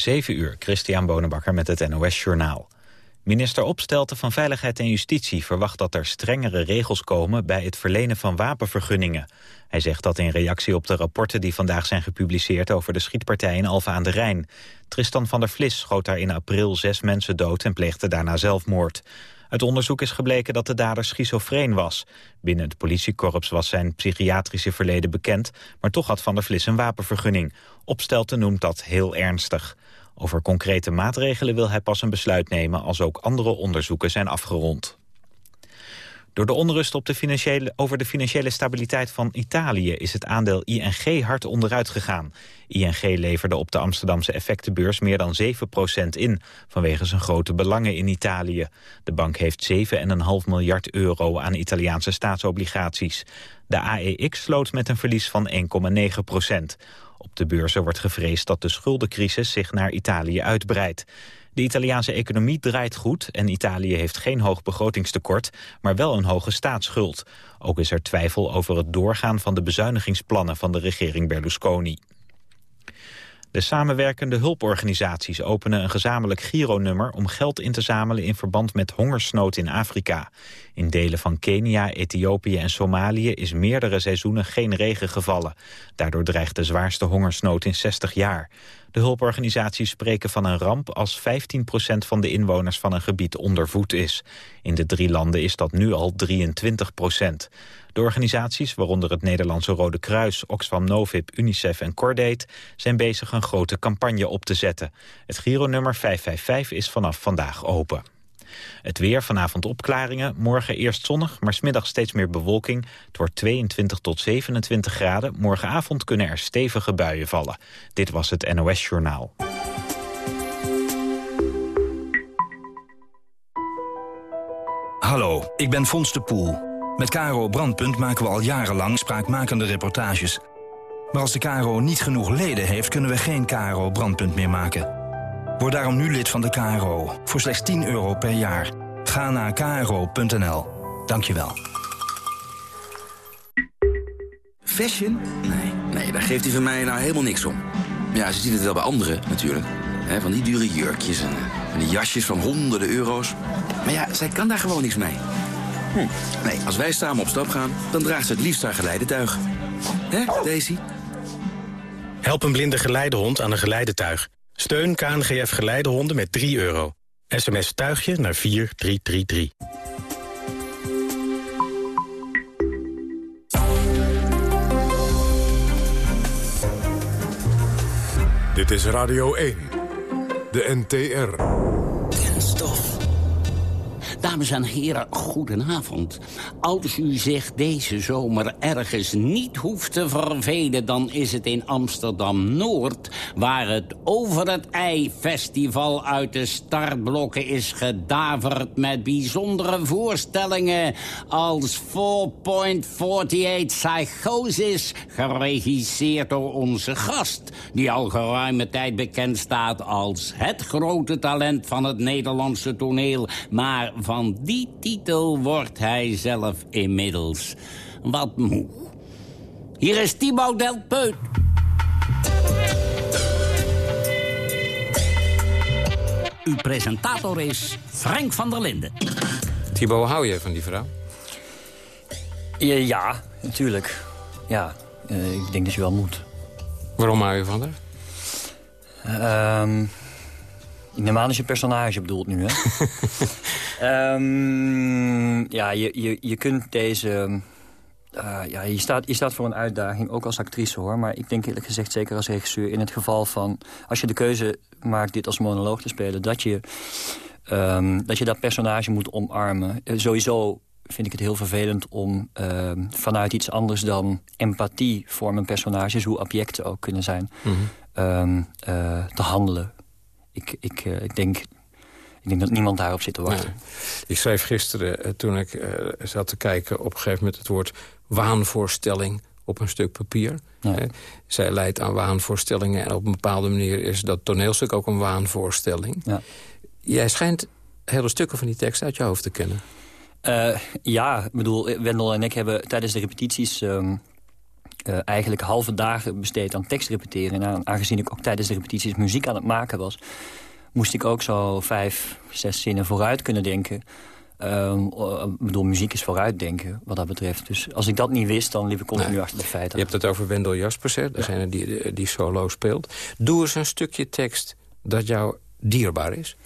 7 uur, Christian Bonenbakker met het NOS Journaal. Minister Opstelten van Veiligheid en Justitie verwacht dat er strengere regels komen bij het verlenen van wapenvergunningen. Hij zegt dat in reactie op de rapporten die vandaag zijn gepubliceerd over de schietpartij in Alfa aan de Rijn. Tristan van der Vlis schoot daar in april zes mensen dood en pleegde daarna zelfmoord. Uit onderzoek is gebleken dat de dader schizofreen was. Binnen het politiekorps was zijn psychiatrische verleden bekend... maar toch had Van der Vlis een wapenvergunning. Opstelten noemt dat heel ernstig. Over concrete maatregelen wil hij pas een besluit nemen... als ook andere onderzoeken zijn afgerond. Door de onrust op de financiële, over de financiële stabiliteit van Italië... is het aandeel ING hard onderuit gegaan. ING leverde op de Amsterdamse effectenbeurs meer dan 7% in... vanwege zijn grote belangen in Italië. De bank heeft 7,5 miljard euro aan Italiaanse staatsobligaties. De AEX sloot met een verlies van 1,9 procent. Op de beurzen wordt gevreesd dat de schuldencrisis zich naar Italië uitbreidt. De Italiaanse economie draait goed en Italië heeft geen hoog begrotingstekort, maar wel een hoge staatsschuld. Ook is er twijfel over het doorgaan van de bezuinigingsplannen van de regering Berlusconi. De samenwerkende hulporganisaties openen een gezamenlijk gironummer om geld in te zamelen in verband met hongersnood in Afrika. In delen van Kenia, Ethiopië en Somalië is meerdere seizoenen geen regen gevallen. Daardoor dreigt de zwaarste hongersnood in 60 jaar. De hulporganisaties spreken van een ramp als 15% van de inwoners van een gebied ondervoed is. In de drie landen is dat nu al 23%. De organisaties, waaronder het Nederlandse Rode Kruis, Oxfam Novib, UNICEF en Cordate, zijn bezig een grote campagne op te zetten. Het Giro-nummer 555 is vanaf vandaag open. Het weer, vanavond opklaringen, morgen eerst zonnig, maar smiddag steeds meer bewolking. Het wordt 22 tot 27 graden. Morgenavond kunnen er stevige buien vallen. Dit was het NOS Journaal. Hallo, ik ben Fons de Poel. Met Caro Brandpunt maken we al jarenlang spraakmakende reportages. Maar als de KRO niet genoeg leden heeft, kunnen we geen KRO Brandpunt meer maken. Word daarom nu lid van de KRO, voor slechts 10 euro per jaar. Ga naar kro.nl. Dank je wel. Fashion? Nee, nee, daar geeft hij van mij nou helemaal niks om. Ja, ze ziet het wel bij anderen natuurlijk. He, van die dure jurkjes en, en die jasjes van honderden euro's. Maar ja, zij kan daar gewoon niks mee. Hm. Nee, als wij samen op stap gaan, dan draagt ze het liefst haar geleidetuig. Hè, Daisy? Help een blinde geleidehond aan een geleidetuig. Steun KNGF Geleidehonden met 3 euro. SMS tuigje naar 4333. Dit is Radio 1. De NTR. Kenstof. Dames en heren, goedenavond. Als u zich deze zomer ergens niet hoeft te vervelen... dan is het in Amsterdam-Noord... waar het Over het Ei-festival uit de startblokken is gedaverd... met bijzondere voorstellingen als 4.48 Psychosis... geregisseerd door onze gast... die al geruime tijd bekend staat als het grote talent van het Nederlandse toneel... maar van die titel wordt hij zelf inmiddels wat moe. Hier is Thibaut Delpeut. Uw presentator is Frank van der Linden. Thibaut, hou je van die vrouw? Ja, ja natuurlijk. Ja, uh, ik denk dat je wel moet. Waarom hou je van haar? Ehm aan als je personage bedoelt nu, hè? um, ja, je, je, je kunt deze... Uh, ja, je staat, je staat voor een uitdaging, ook als actrice hoor. Maar ik denk eerlijk gezegd, zeker als regisseur... in het geval van, als je de keuze maakt dit als monoloog te spelen... dat je, um, dat, je dat personage moet omarmen. Uh, sowieso vind ik het heel vervelend om uh, vanuit iets anders dan empathie voor mijn personages... hoe objecten ook kunnen zijn, mm -hmm. uh, te handelen ik, ik, ik, denk, ik denk dat niemand daarop zit te wachten. Ik schreef gisteren, uh, toen ik uh, zat te kijken... op een gegeven moment het woord waanvoorstelling op een stuk papier. Ja. Zij leidt aan waanvoorstellingen en op een bepaalde manier... is dat toneelstuk ook een waanvoorstelling. Ja. Jij schijnt hele stukken van die tekst uit je hoofd te kennen. ja, ik bedoel, Wendel en ik hebben tijdens de repetities... Um, uh, eigenlijk halve dagen besteed aan tekst repeteren. En aangezien ik ook tijdens de repetities muziek aan het maken was... moest ik ook zo vijf, zes zinnen vooruit kunnen denken. Uh, ik bedoel, muziek is vooruitdenken wat dat betreft. Dus als ik dat niet wist, dan liep ik continu achter de feiten. Je hebt het over Wendel Jaspers, hè? degene die, die solo speelt. Doe eens een stukje tekst dat jou dierbaar is.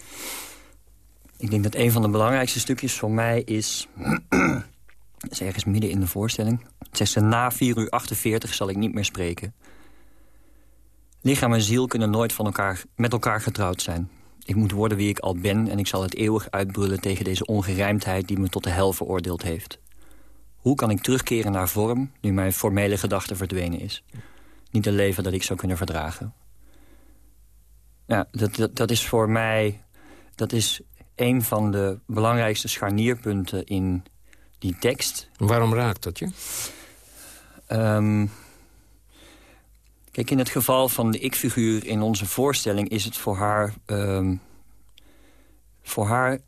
Ik denk dat een van de belangrijkste stukjes voor mij is... is ergens midden in de voorstelling. Het zegt ze, na 4 uur 48 zal ik niet meer spreken. Lichaam en ziel kunnen nooit van elkaar, met elkaar getrouwd zijn. Ik moet worden wie ik al ben en ik zal het eeuwig uitbrullen... tegen deze ongerijmdheid die me tot de hel veroordeeld heeft. Hoe kan ik terugkeren naar vorm, nu mijn formele gedachte verdwenen is? Niet een leven dat ik zou kunnen verdragen. Ja, dat, dat, dat is voor mij... Dat is een van de belangrijkste scharnierpunten in die tekst. Waarom raakt dat je? Um, kijk, in het geval van de ik-figuur in onze voorstelling... is het voor haar... Um, voor haar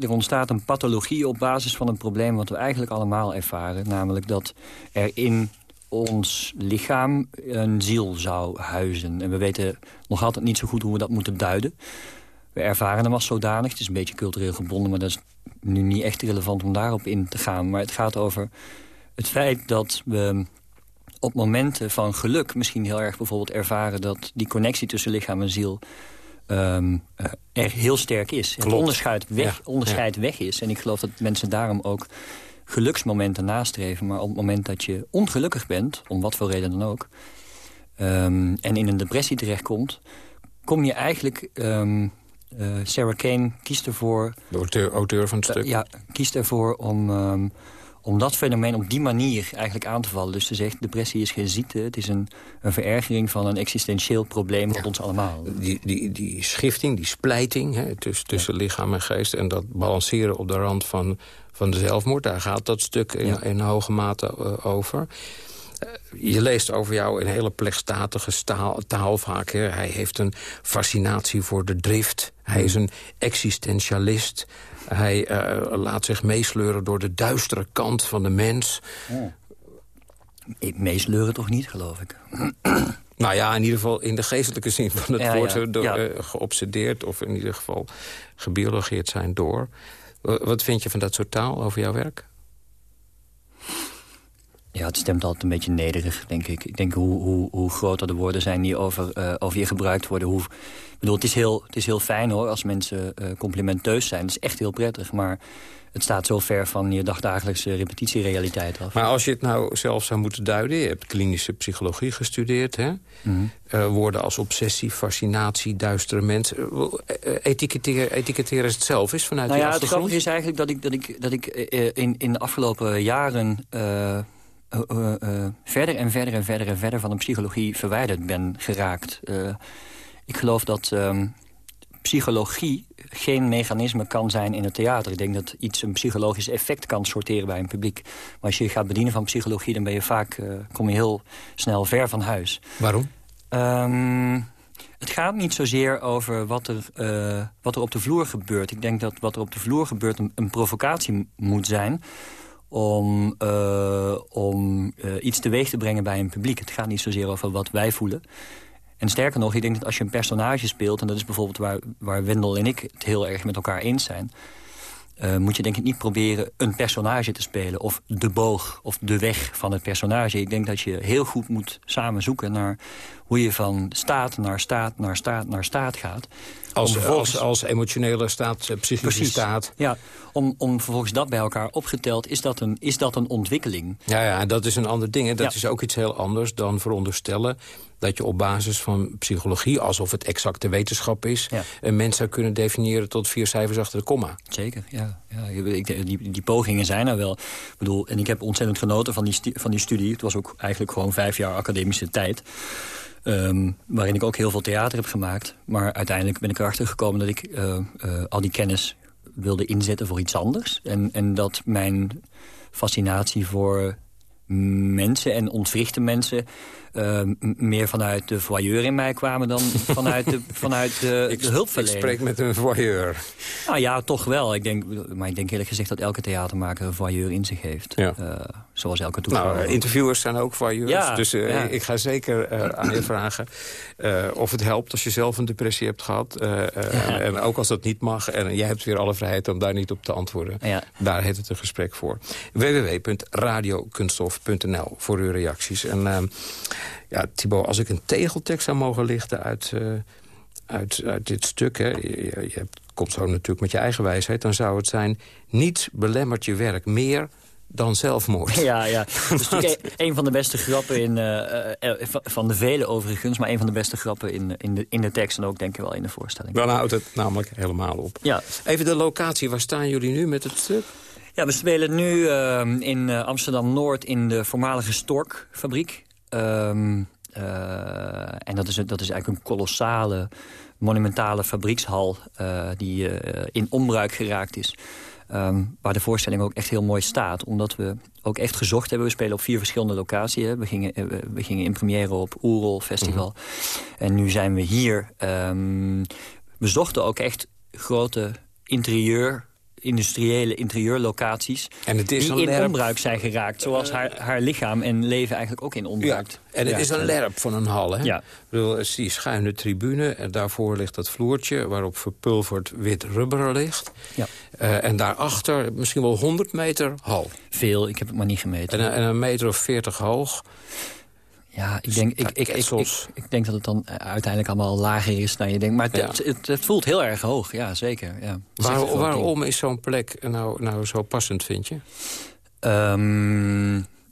er ontstaat een pathologie op basis van een probleem... wat we eigenlijk allemaal ervaren. Namelijk dat er in ons lichaam een ziel zou huizen. En we weten nog altijd niet zo goed hoe we dat moeten duiden. We ervaren hem als zodanig. Het is een beetje cultureel gebonden, maar dat is nu niet echt relevant om daarop in te gaan. Maar het gaat over het feit dat we op momenten van geluk... misschien heel erg bijvoorbeeld ervaren dat die connectie tussen lichaam en ziel... Um, er heel sterk is. Het onderscheid, weg, onderscheid weg is. En ik geloof dat mensen daarom ook geluksmomenten nastreven. Maar op het moment dat je ongelukkig bent, om wat voor reden dan ook... Um, en in een depressie terechtkomt... kom je eigenlijk um, uh, Sarah Kane kiest ervoor... De auteur, van het stuk? ja, kiest ervoor om, um, om dat fenomeen op die manier eigenlijk aan te vallen. Dus ze zegt, depressie is geen ziekte. Het is een, een verergering van een existentieel probleem ja. ons allemaal. Die, die, die schifting, die splijting hè, tussen, tussen ja. lichaam en geest... en dat balanceren op de rand van, van de zelfmoord... daar gaat dat stuk in, ja. in hoge mate uh, over... Eh, je leest over jou in hele plechtstatige taal, taal vaak. Hè. Hij heeft een fascinatie voor de drift. Hij is een existentialist. Hij uh, laat zich meesleuren door de duistere kant van de mens. Oh. Ik meesleuren toch niet, geloof ik. Nou ja, in ieder geval in de geestelijke zin van het ja, woord... Ja, door, ja. Uh, geobsedeerd of in ieder geval gebiologeerd zijn door. Wat vind je van dat soort taal over jouw werk? Ja, het stemt altijd een beetje nederig, denk ik. Ik denk hoe, hoe, hoe groter de woorden zijn die over, uh, over je gebruikt worden. Hoe, ik bedoel, het is, heel, het is heel fijn hoor, als mensen uh, complimenteus zijn. Het is echt heel prettig, maar het staat zo ver van je dagdagelijkse repetitierealiteit af. Maar als je het nou zelf zou moeten duiden... je hebt klinische psychologie gestudeerd, hè? Mm -hmm. uh, woorden als obsessie, fascinatie, duistere mens... etiketteren, etiketteren het zelf is vanuit nou ja, Het grappige is eigenlijk dat ik, dat ik, dat ik in, in de afgelopen jaren... Uh, uh, uh, verder en verder en verder en verder van de psychologie verwijderd ben geraakt. ik geloof dat um, psychologie geen mechanisme kan zijn in het theater. Ik denk dat iets een psychologisch effect kan sorteren bij een publiek. Maar als je je gaat bedienen van psychologie... dan ben je vaak, kom je heel snel ver van huis. Waarom? Um, het gaat niet zozeer over wat er, wat er op de vloer gebeurt. Ik denk dat wat er op de vloer gebeurt een, een provocatie moet zijn om, uh, om uh, iets teweeg te brengen bij een publiek. Het gaat niet zozeer over wat wij voelen. En sterker nog, ik denk dat als je een personage speelt... en dat is bijvoorbeeld waar, waar Wendel en ik het heel erg met elkaar eens zijn... Uh, moet je denk ik niet proberen een personage te spelen... of de boog of de weg van het personage. Ik denk dat je heel goed moet samen zoeken naar hoe je van staat naar staat naar staat naar staat gaat. Als, vervolgens... als, als emotionele staat, psychische Precies. staat. Ja, om, om vervolgens dat bij elkaar opgeteld, is dat een, is dat een ontwikkeling. Ja, ja, dat is een ander ding. Hè. Dat ja. is ook iets heel anders dan veronderstellen dat je op basis van psychologie, alsof het exacte wetenschap is... Ja. een mens zou kunnen definiëren tot vier cijfers achter de komma. Zeker, ja. ja die, die, die pogingen zijn er wel. Ik bedoel, en ik heb ontzettend genoten van die, van die studie. Het was ook eigenlijk gewoon vijf jaar academische tijd. Um, waarin ik ook heel veel theater heb gemaakt. Maar uiteindelijk ben ik erachter gekomen dat ik uh, uh, al die kennis wilde inzetten voor iets anders. En, en dat mijn fascinatie voor mensen en ontwrichte mensen... Uh, meer vanuit de voyeur in mij kwamen dan vanuit de, vanuit de, ik, de hulpverlening. Ik spreek met een voyeur. Nou ja, toch wel. Ik denk, maar ik denk eerlijk gezegd dat elke theatermaker een voyeur in zich heeft. Ja. Uh, zoals elke toeschouwer. Nou, interviewers zijn ook voyeurs, Ja, dus eh, ja. ik ga zeker eh, aan je vragen... eh, of het helpt als je zelf een depressie hebt gehad. eh, eh, en, ook als dat niet mag. En jij hebt weer alle vrijheid om daar niet op te antwoorden. Ja. Daar heet het een gesprek voor. www.radiokunststof.nl voor uw reacties. En eh, ja, Thibaut, als ik een tegeltekst zou mogen lichten uit, eh, uit, uit dit stuk... Hè, je, komt zo natuurlijk met je eigen wijsheid... dan zou het zijn, niets belemmert je werk meer dan zelfmoord. Ja, ja. Dat is natuurlijk een- van de beste grappen in, eh, eh, van- de vele overigens... maar een van de beste grappen in, in, de, in de tekst en ook denk ik wel in de voorstelling. Dan houdt het namelijk helemaal op. Ja. Even de locatie, waar staan jullie nu met het stuk? Ja, we spelen nu ehm, in Amsterdam-Noord in de voormalige Stork-fabriek. Ehm, eh, en dat is, dat is eigenlijk een kolossale, monumentale fabriekshal... eh, die eh, in onbruik geraakt is. Ehm, waar de voorstelling ook echt heel mooi staat. Omdat we ook echt gezocht hebben. We spelen op vier verschillende locaties. Hè. We, gingen, we- gingen in première op Oerol Festival. En nu zijn we hier. Ehm, we zochten ook echt grote interieur industriële interieurlocaties... En het is die een in lerp. onbruik zijn geraakt. Zoals haar, haar lichaam en leven eigenlijk ook in onbruik. En het is een lerp van een hal, hè? Ja. Ik bedoel, het is die schuine tribune. En daarvoor ligt dat vloertje waarop verpulverd wit rubber ligt. Ja. Eh, en daarachter misschien wel 100 meter hal. Veel, ik heb het maar niet gemeten. En, een- en een meter of 40 hoog. Ja, ik denk, ik, ik, ik, denk dat het dan eh, uiteindelijk allemaal lager is dan je denkt. Maar het, voelt heel erg hoog, ja, zeker. Ja. Groot waarom is zo'n plek nou, nou zo passend, vind je?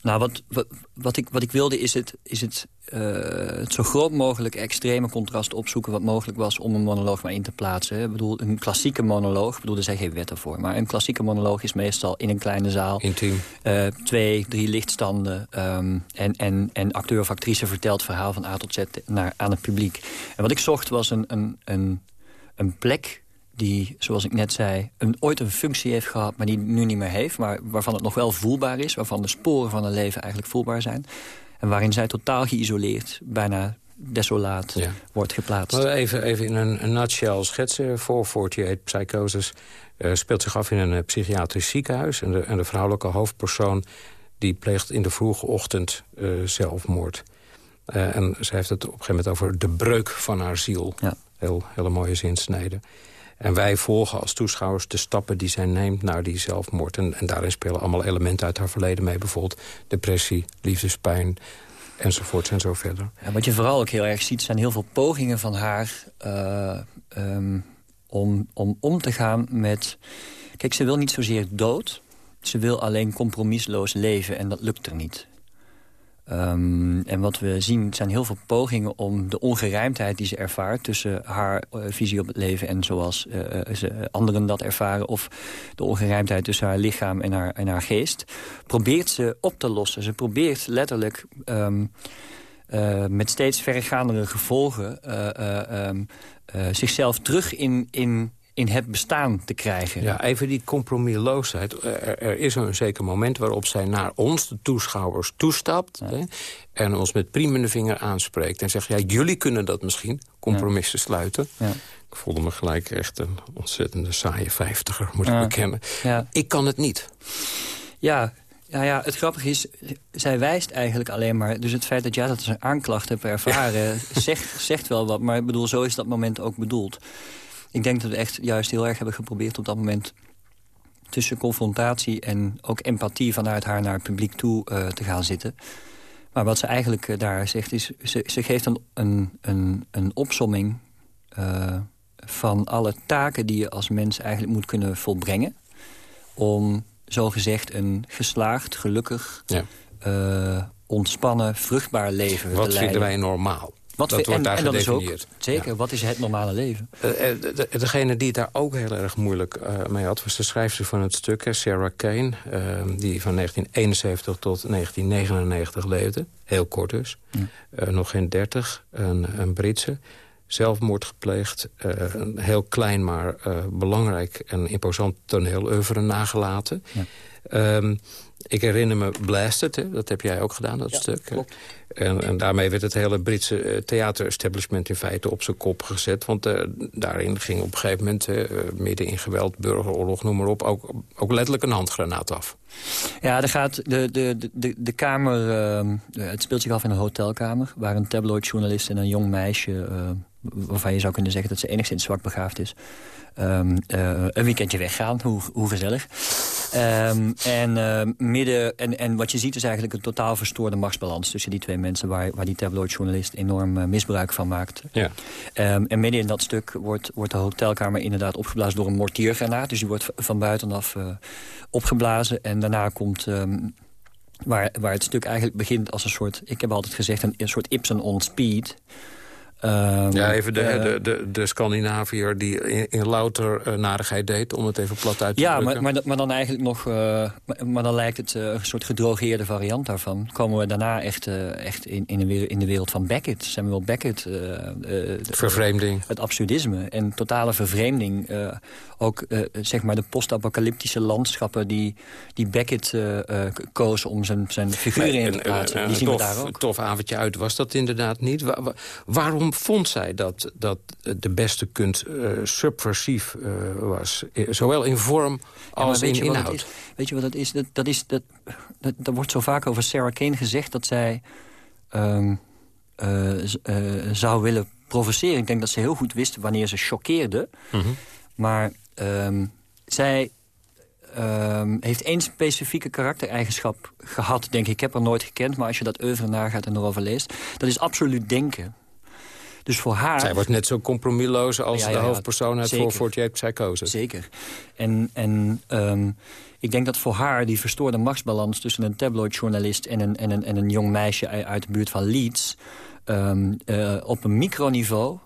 Nou, wat, wat, wat, ik, wat ik wilde is het, is het, eh, het zo groot mogelijk extreme contrast opzoeken... wat mogelijk was om een monoloog maar in te plaatsen. Ik bedoel, een klassieke monoloog, ik bedoel, er zijn geen wetten voor... maar een klassieke monoloog is meestal in een kleine zaal... Intiem. eh, twee, drie lichtstanden ehm, en, en, en acteur of actrice vertelt het verhaal van A tot Z naar, aan het publiek. En wat ik zocht was een, een, een, een plek die, zoals ik net zei, een, ooit een functie heeft gehad... maar die nu niet meer heeft, maar waarvan het nog wel voelbaar is... waarvan de sporen van een leven eigenlijk voelbaar zijn... en waarin zij totaal geïsoleerd, bijna desolaat, Ja. wordt geplaatst. Maar even, even in een, een nutshell schetsen. Voor 48 Psychosis eh, speelt zich af in een eh, psychiatrisch ziekenhuis. En de, en de vrouwelijke hoofdpersoon die pleegt in de vroege ochtend eh, zelfmoord. En ze heeft het op een gegeven moment over de breuk van haar ziel. Ja. Heel, hele mooie zinsnede. En wij volgen als toeschouwers de stappen die zij neemt naar die zelfmoord. En, en daarin spelen allemaal elementen uit haar verleden mee. Bijvoorbeeld depressie, liefdespijn, enzovoorts en zo verder. Wat je vooral ook heel erg ziet, zijn heel veel pogingen van haar... eh, ehm, om, om om te gaan met... Kijk, ze wil niet zozeer dood. Ze wil alleen compromisloos leven en dat lukt er niet. Ehm, en wat we zien zijn heel veel pogingen om de ongerijmdheid die ze ervaart... tussen haar eh, visie op het leven en zoals eh, eh, ze, anderen dat ervaren... of de ongerijmdheid tussen haar lichaam en haar, en haar geest... probeert ze op te lossen. Ze probeert letterlijk... ehm, eh, met steeds verregaandere gevolgen... eh, eh, ehm, eh, zichzelf terug in, in, in het bestaan te krijgen. Ja, even die compromisloosheid. Er, er is een zeker moment waarop zij naar ons, de toeschouwers, toestapt... Hè, en ons met priemende vinger aanspreekt. En zegt, ja, jullie kunnen dat misschien, compromissen sluiten. Ja. Ik voelde me gelijk echt een ontzettende saaie vijftiger, moet ik bekennen. Ik kan het niet. Ja, ja, ja, het grappige is, zij wijst eigenlijk alleen maar... dus het feit dat jij dat als een aanklacht hebt ervaren... zegt, zegt wel wat, maar ik bedoel, zo is dat moment ook bedoeld. Ik denk dat we echt juist heel erg hebben geprobeerd op dat moment... tussen confrontatie en ook empathie vanuit haar naar het publiek toe eh, te gaan zitten. Maar wat ze eigenlijk eh, daar zegt is... ze, ze geeft een, een, een, een opsomming eh, van alle taken die je als mens eigenlijk moet kunnen volbrengen... om zogezegd een geslaagd, gelukkig, Ja. ontspannen, vruchtbaar leven te Wat leiden. vinden wij normaal? Wat dat wordt en, daar en dat is ook, gedefinieerd. zeker, wat is het normale leven? Eh, eh, de- de- degene die het daar ook heel erg moeilijk eh, mee had... was de schrijfster van het stuk, Sarah Kane... eh, die van 1971 tot 1999 leefde. Heel kort dus. Eh, nog geen 30. Een, een Britse. Zelfmoord gepleegd. eh, een heel klein, maar eh, belangrijk en imposant toneeloeuvre nagelaten. Ehm, ik herinner me Blasted, hè, dat heb jij ook gedaan, dat Ja, stuk. klopt. En, en daarmee werd het hele Britse uh, theaterestablishment in feite op zijn kop gezet. Want uh, daarin ging op een gegeven moment, uh, midden in geweld, burgeroorlog, noem maar op... ook, ook letterlijk een handgranaat af. Ja, er gaat de, de, de, de kamer... Ehm, het speelt zich af in een hotelkamer... waar een tabloidjournalist en een jong meisje... waarvan je zou kunnen zeggen dat ze enigszins zwak begaafd is... Um, uh, een weekendje weggaan, hoe, hoe gezellig. Um, en, uh, midden, en, en wat je ziet is eigenlijk een totaal verstoorde machtsbalans... tussen die twee mensen waar, waar die tabloidjournalist enorm uh, misbruik van maakt. Ja. Um, en midden in dat stuk wordt, wordt de hotelkamer inderdaad opgeblazen door een mortiergranaat. Dus die wordt van buitenaf opgeblazen. En daarna komt... waar, waar het stuk eigenlijk begint als een soort... ik heb altijd gezegd een, een soort Ibsen on speed... Um, ja, even de, uh, de, de, de Scandinaviër die in, in louter uh, narigheid deed, om het even plat uit te ja, drukken. maar, maar, maar dan eigenlijk nog, uh, maar, maar, dan lijkt het een soort gedrogeerde variant daarvan. Komen we daarna echt, echt in, in, de wereld, in de wereld van Beckett, Samuel Beckett. Vervreemding. Het absurdisme en totale vervreemding. ook zeg maar de post-apocalyptische landschappen die, die Beckett koos om zijn, zijn figuren in te plaatsen. die zien tof, we daar ook. Een tof avondje uit was dat inderdaad niet. Wa waarom vond zij dat, dat de beste kunst uh, subversief uh, was? Zowel in vorm als ja, in inhoud. Is, weet je wat dat is? Dat, dat is dat, dat, dat wordt zo vaak over Sarah Kane gezegd... dat zij um, uh, zou willen provoceren. Ik denk dat ze heel goed wist wanneer ze choqueerde. Mm -hmm. Maar um, zij Um, heeft één specifieke karaktereigenschap gehad, denk ik. Ik heb haar nooit gekend, maar als je dat oeuvre nagaat en erover leest... dat is absoluut denken. Dus voor haar... Zij wordt net zo compromisloos als ja, ja, ja, de hoofdpersoon uit 448 Psychose. Zeker. En, en um, ik denk dat voor haar die verstoorde machtsbalans... tussen een tabloidjournalist en een, en, een, en een jong meisje uit de buurt van Leeds... Um, uh, op een microniveau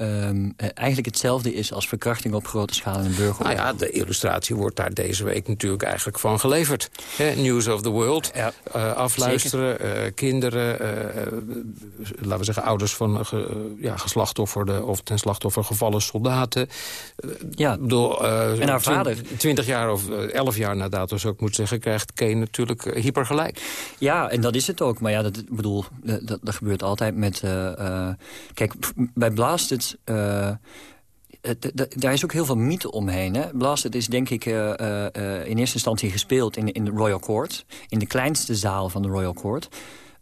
Um, eigenlijk hetzelfde is als verkrachting op grote schaal in een burgeroorlog. Nou ja, de illustratie wordt daar deze week natuurlijk eigenlijk van geleverd. He, News of the World, ja, uh, afluisteren, uh, kinderen, uh, laten we zeggen ouders van ja, geslachtofferde of ten slachtoffer gevallen soldaten. Ja, bedoel, en haar vader. Twintig jaar of elf jaar na dato, zou ik moeten zeggen, krijgt Kane natuurlijk hypergelijk. Ja, en dat is het ook. Maar ja, dat, bedoel, dat, dat gebeurt altijd met... kijk, bij Blast het uh, daar is ook heel veel mythe omheen. Hè? Blasted is denk ik uh, uh, in eerste instantie gespeeld in, in de Royal Court. In de kleinste zaal van de Royal Court.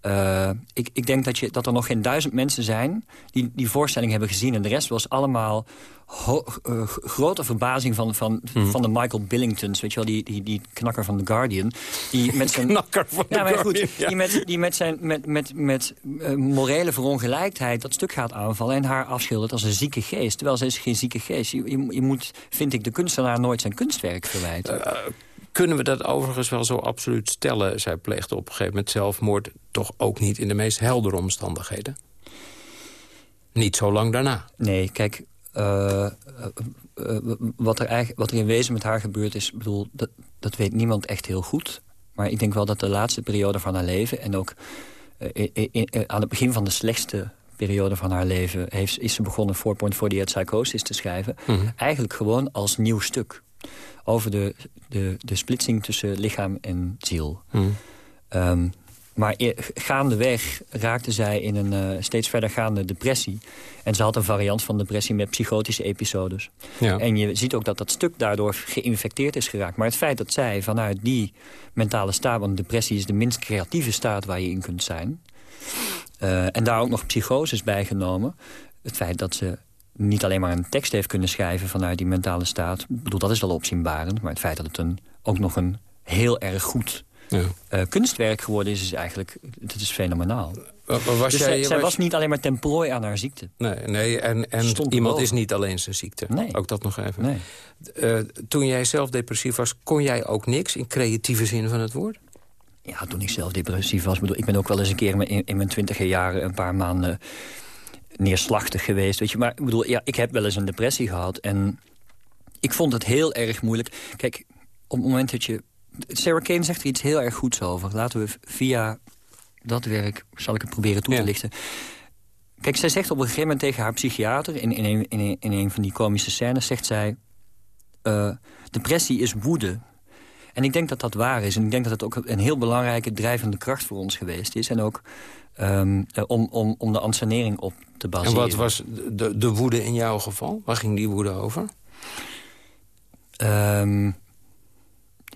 Uh, ik, ik denk dat, je, dat er nog geen duizend mensen zijn die die voorstelling hebben gezien. En de rest was allemaal ho, uh, grote verbazing van, van, Mhm. mm. van de Michael Billingtons. Weet je wel, die, die, die knakker van The Guardian. Die met zijn, knakker van ja, The maar Guardian, goed, ja. Die met, die met, zijn, met, met, met uh, morele verongelijkheid dat stuk gaat aanvallen... en haar afschildert als een zieke geest. Terwijl ze is geen zieke geest. Je, je, je moet, vind ik, de kunstenaar nooit zijn kunstwerk verwijten. Kunnen we dat overigens wel zo absoluut stellen? Zij pleegde op een gegeven moment zelfmoord... toch ook niet in de meest heldere omstandigheden? Niet zo lang daarna. Nee, kijk... Uh, uh, wat, er eigenlijk, wat er in wezen met haar gebeurd is... Bedoel, dat, dat weet niemand echt heel goed. Maar ik denk wel dat de laatste periode van haar leven... en ook in, in, aan het begin van de slechtste periode van haar leven... Heeft, is ze begonnen 4.48 Psychosis te schrijven. Mm -hmm. Eigenlijk gewoon als nieuw stuk over de, de, de splitsing tussen lichaam en ziel. Mm. Um, maar gaandeweg raakte zij in een uh, steeds verdergaande depressie. En ze had een variant van depressie met psychotische episodes. Ja. En je ziet ook dat dat stuk daardoor geïnfecteerd is geraakt. Maar het feit dat zij vanuit die mentale staat... want depressie is de minst creatieve staat waar je in kunt zijn... Uh, en daar ook nog psychoses bijgenomen... het feit dat ze niet alleen maar een tekst heeft kunnen schrijven vanuit die mentale staat. Ik bedoel, dat is wel opzienbarend. Maar het feit dat het een, ook nog een heel erg goed ja. uh, kunstwerk geworden is, is eigenlijk het is fenomenaal. Was dus jij, zij, zij was... niet alleen maar ten prooi aan haar ziekte. Nee, nee en, en iemand boven. is niet alleen zijn ziekte. Nee. Ook dat nog even. Nee. Uh, toen jij zelf depressief was, kon jij ook niks in creatieve zin van het woord? Ja, toen ik zelf depressief was. Bedoel, ik ben ook wel eens een keer in, in mijn twintiger jaren... een paar maanden neerslachtig geweest. Weet je. Maar ik bedoel, ja, ik heb wel eens een depressie gehad. En ik vond het heel erg moeilijk. Kijk, op het moment dat je... Sarah Kane zegt er iets heel erg goeds over. Laten we via dat werk, zal ik het proberen toe te Ja. lichten. Kijk, zij zegt op een gegeven moment tegen haar psychiater... in, in, een, in, een, in een van die komische scènes, zegt zij... eh, depressie is woede. En ik denk dat dat waar is. En ik denk dat het ook een heel belangrijke drijvende kracht voor ons geweest is. En ook um, om, om, om de ansenering op te baseren. En wat was de, de woede in jouw geval? Waar ging die woede over? Um,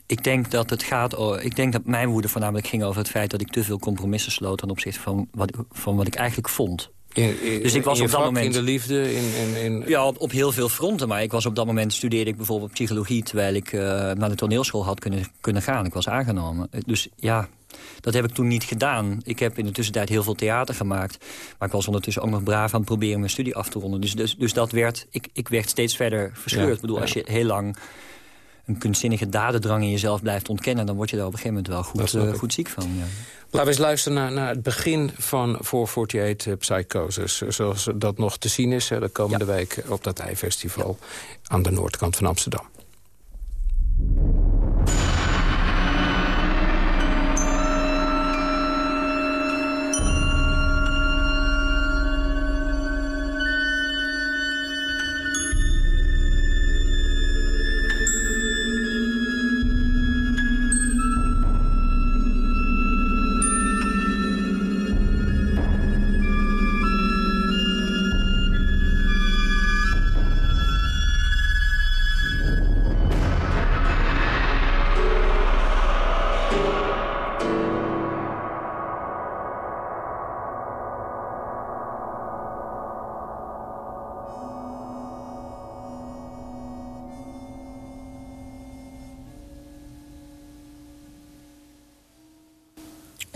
ik denk dat het gaat. Ik denk dat mijn woede voornamelijk ging over het feit dat ik te veel compromissen sloot ten opzichte van wat, van wat ik eigenlijk vond. Dus ik was op dat moment in de liefde, in, in, in... ja, op, op, heel veel fronten. Maar ik was op dat moment studeerde ik bijvoorbeeld psychologie, terwijl ik uh, naar de toneelschool had kunnen, kunnen gaan. Ik was aangenomen. Dus ja, dat heb ik toen niet gedaan. Ik heb in de tussentijd heel veel theater gemaakt. Maar ik was ondertussen ook nog braaf aan het proberen mijn studie af te ronden. Dus, dus, dus dat werd, ik, ik werd steeds verder verscheurd. ik bedoel, als je heel lang een kunstzinnige dadendrang in jezelf blijft ontkennen... dan word je daar op een gegeven moment wel goed, uh, goed ziek van. Ja. Laten we eens luisteren naar, naar het begin van 448 uh, Psychosis. Zoals dat nog te zien is de komende ja. week op dat IJ-festival... aan de noordkant van Amsterdam.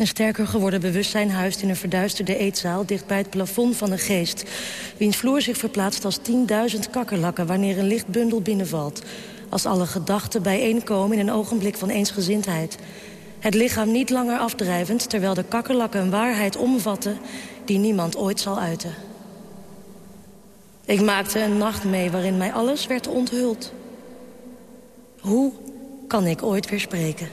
Een sterker geworden bewustzijn huist in een verduisterde eetzaal... dicht bij het plafond van een geest... wiens vloer zich verplaatst als 10.000 kakkerlakken... wanneer een lichtbundel binnenvalt. Als alle gedachten bijeenkomen in een ogenblik van eensgezindheid. Het lichaam niet langer afdrijvend... terwijl de kakkerlakken een waarheid omvatten... die niemand ooit zal uiten. Ik maakte een nacht mee waarin mij alles werd onthuld. Hoe kan ik ooit weer spreken?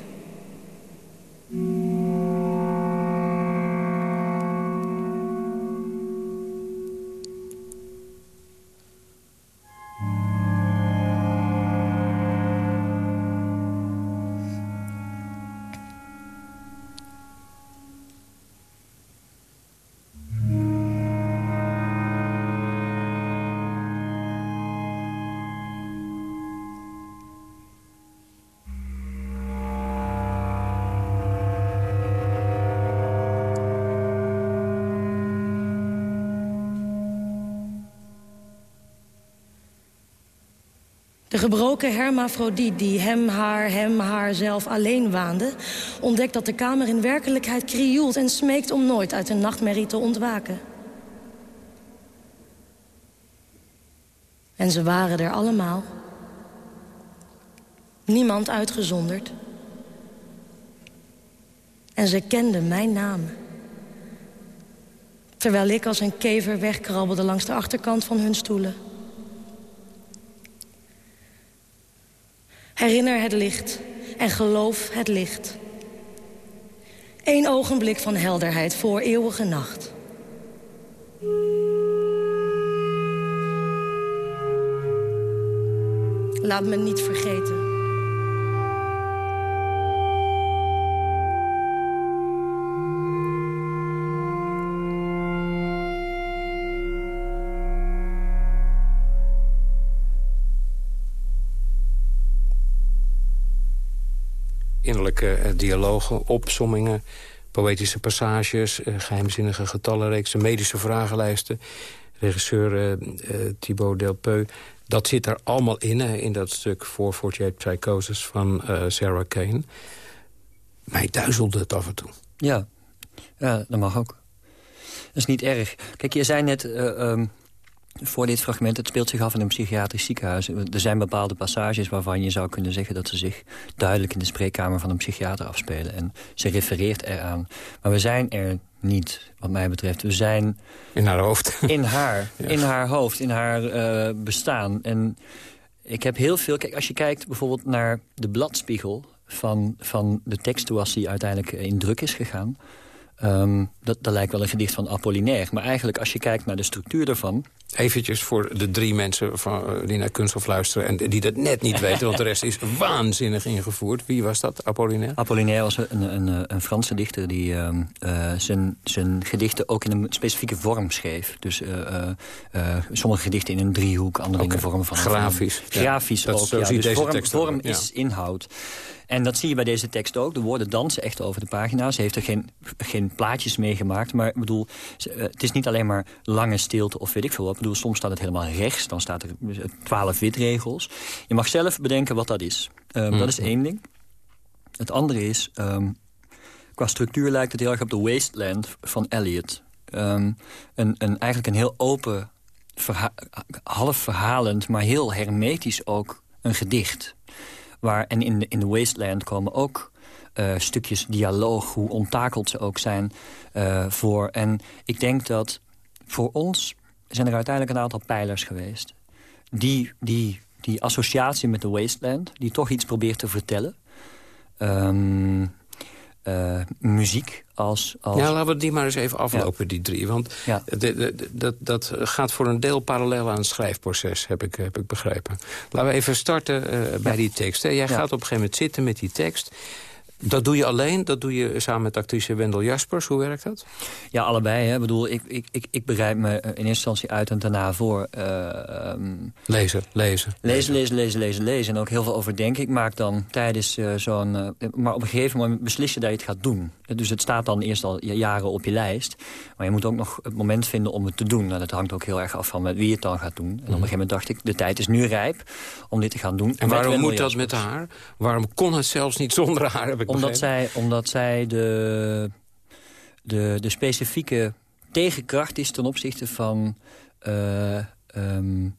De gebroken hermafrodiet die hem, haar, hem, haar zelf alleen waande... ontdekt dat de kamer in werkelijkheid krioelt en smeekt om nooit uit een nachtmerrie te ontwaken. En ze waren er allemaal. Niemand uitgezonderd. En ze kenden mijn naam. Terwijl ik als een kever wegkrabbelde langs de achterkant van hun stoelen... Herinner het licht en geloof het licht. Eén ogenblik van helderheid voor eeuwige nacht. Laat me niet vergeten. Uh, dialogen, opsommingen, poëtische passages... Uh, geheimzinnige getallenreeksen, medische vragenlijsten. Regisseur uh, Thibaut Delpeu. Dat zit er allemaal in, in dat stuk 448 Psychosis van Sarah Kane. Mij duizelde het af en toe. Ja, ja dat mag ook. Dat is niet erg. Kijk, je zei net... Um voor dit fragment, het speelt zich af in een psychiatrisch ziekenhuis. Er zijn bepaalde passages waarvan je zou kunnen zeggen... dat ze zich duidelijk in de spreekkamer van een psychiater afspelen. En ze refereert eraan. Maar we zijn er niet, wat mij betreft. We zijn... In haar hoofd. In haar, in haar hoofd, in haar uh, bestaan. En ik heb heel veel... Kijk, als je kijkt bijvoorbeeld naar de bladspiegel... van, van de tekst zoals die uiteindelijk in druk is gegaan... Um, dat, dat lijkt wel een gedicht van Apollinaire. Maar eigenlijk, als je kijkt naar de structuur daarvan... Eventjes voor de drie mensen van, eh, die naar Kunsthof luisteren... en die dat net niet weten, want de rest is waanzinnig ingevoerd. Wie was dat, Apollinaire? Apollinaire was een, een, een Franse dichter... die uh, uh, zijn, zijn gedichten ook in een specifieke vorm schreef. Dus uh, sommige gedichten in een driehoek, andere okay. in de vorm van... Grafisch. grafisch ook, ja. Dus vorm, vorm is inhoud. En dat zie je bij deze tekst ook. De woorden dansen echt over de pagina's. Ze heeft er geen, geen plaatjes mee gemaakt. Maar ik bedoel, eh, het is niet alleen maar lange stilte of weet ik veel wat. Ik bedoel, soms staat het helemaal rechts. Dan staat er twaalf witregels. Je mag zelf bedenken wat dat is. Um, Dat is één ding. Het andere is, um, qua structuur lijkt het heel erg op The Wasteland van Eliot. Um, een, een, eigenlijk een heel open, verha half verhalend, maar heel hermetisch ook een gedicht. Waar, en in de, in de Wasteland komen ook uh, stukjes dialoog, hoe ontakeld ze ook zijn, uh, voor. En ik denk dat voor ons zijn er uiteindelijk een aantal pijlers geweest. Die, die, die associatie met de Wasteland, die toch iets probeert te vertellen. Um, uh, muziek als, als... Ja, laten we die maar eens even aflopen, die drie. Want ja. dat, dat gaat voor een deel parallel aan het schrijfproces, heb ik, heb ik begrepen. Laten we even starten uh, bij die tekst. Hè. Jij gaat op een gegeven moment zitten met die tekst... Dat doe je alleen? Dat doe je samen met actrice Wendel Jaspers? Hoe werkt dat? Ja, allebei. Hè. Ik bedoel, ik, ik, ik, ik bereid me in eerste instantie uit en daarna voor. Uh, um, lezen, lezen. Lezen, lezen, lezen, lezen, lezen. En ook heel veel overdenken. Ik maak dan tijdens uh, zo'n... Uh, maar op een gegeven moment beslis je dat je het gaat doen. Dus het staat dan eerst al jaren op je lijst. Maar je moet ook nog het moment vinden om het te doen. En dat hangt ook heel erg af van met wie het dan gaat doen. En op een mhm. gegeven moment dacht ik, de tijd is nu rijp om dit te gaan doen. En waarom moet dat met haar? Waarom kon het zelfs niet zonder haar, heb ik omdat zij, omdat zij de, de, de specifieke tegenkracht is ten opzichte van... Uh, um,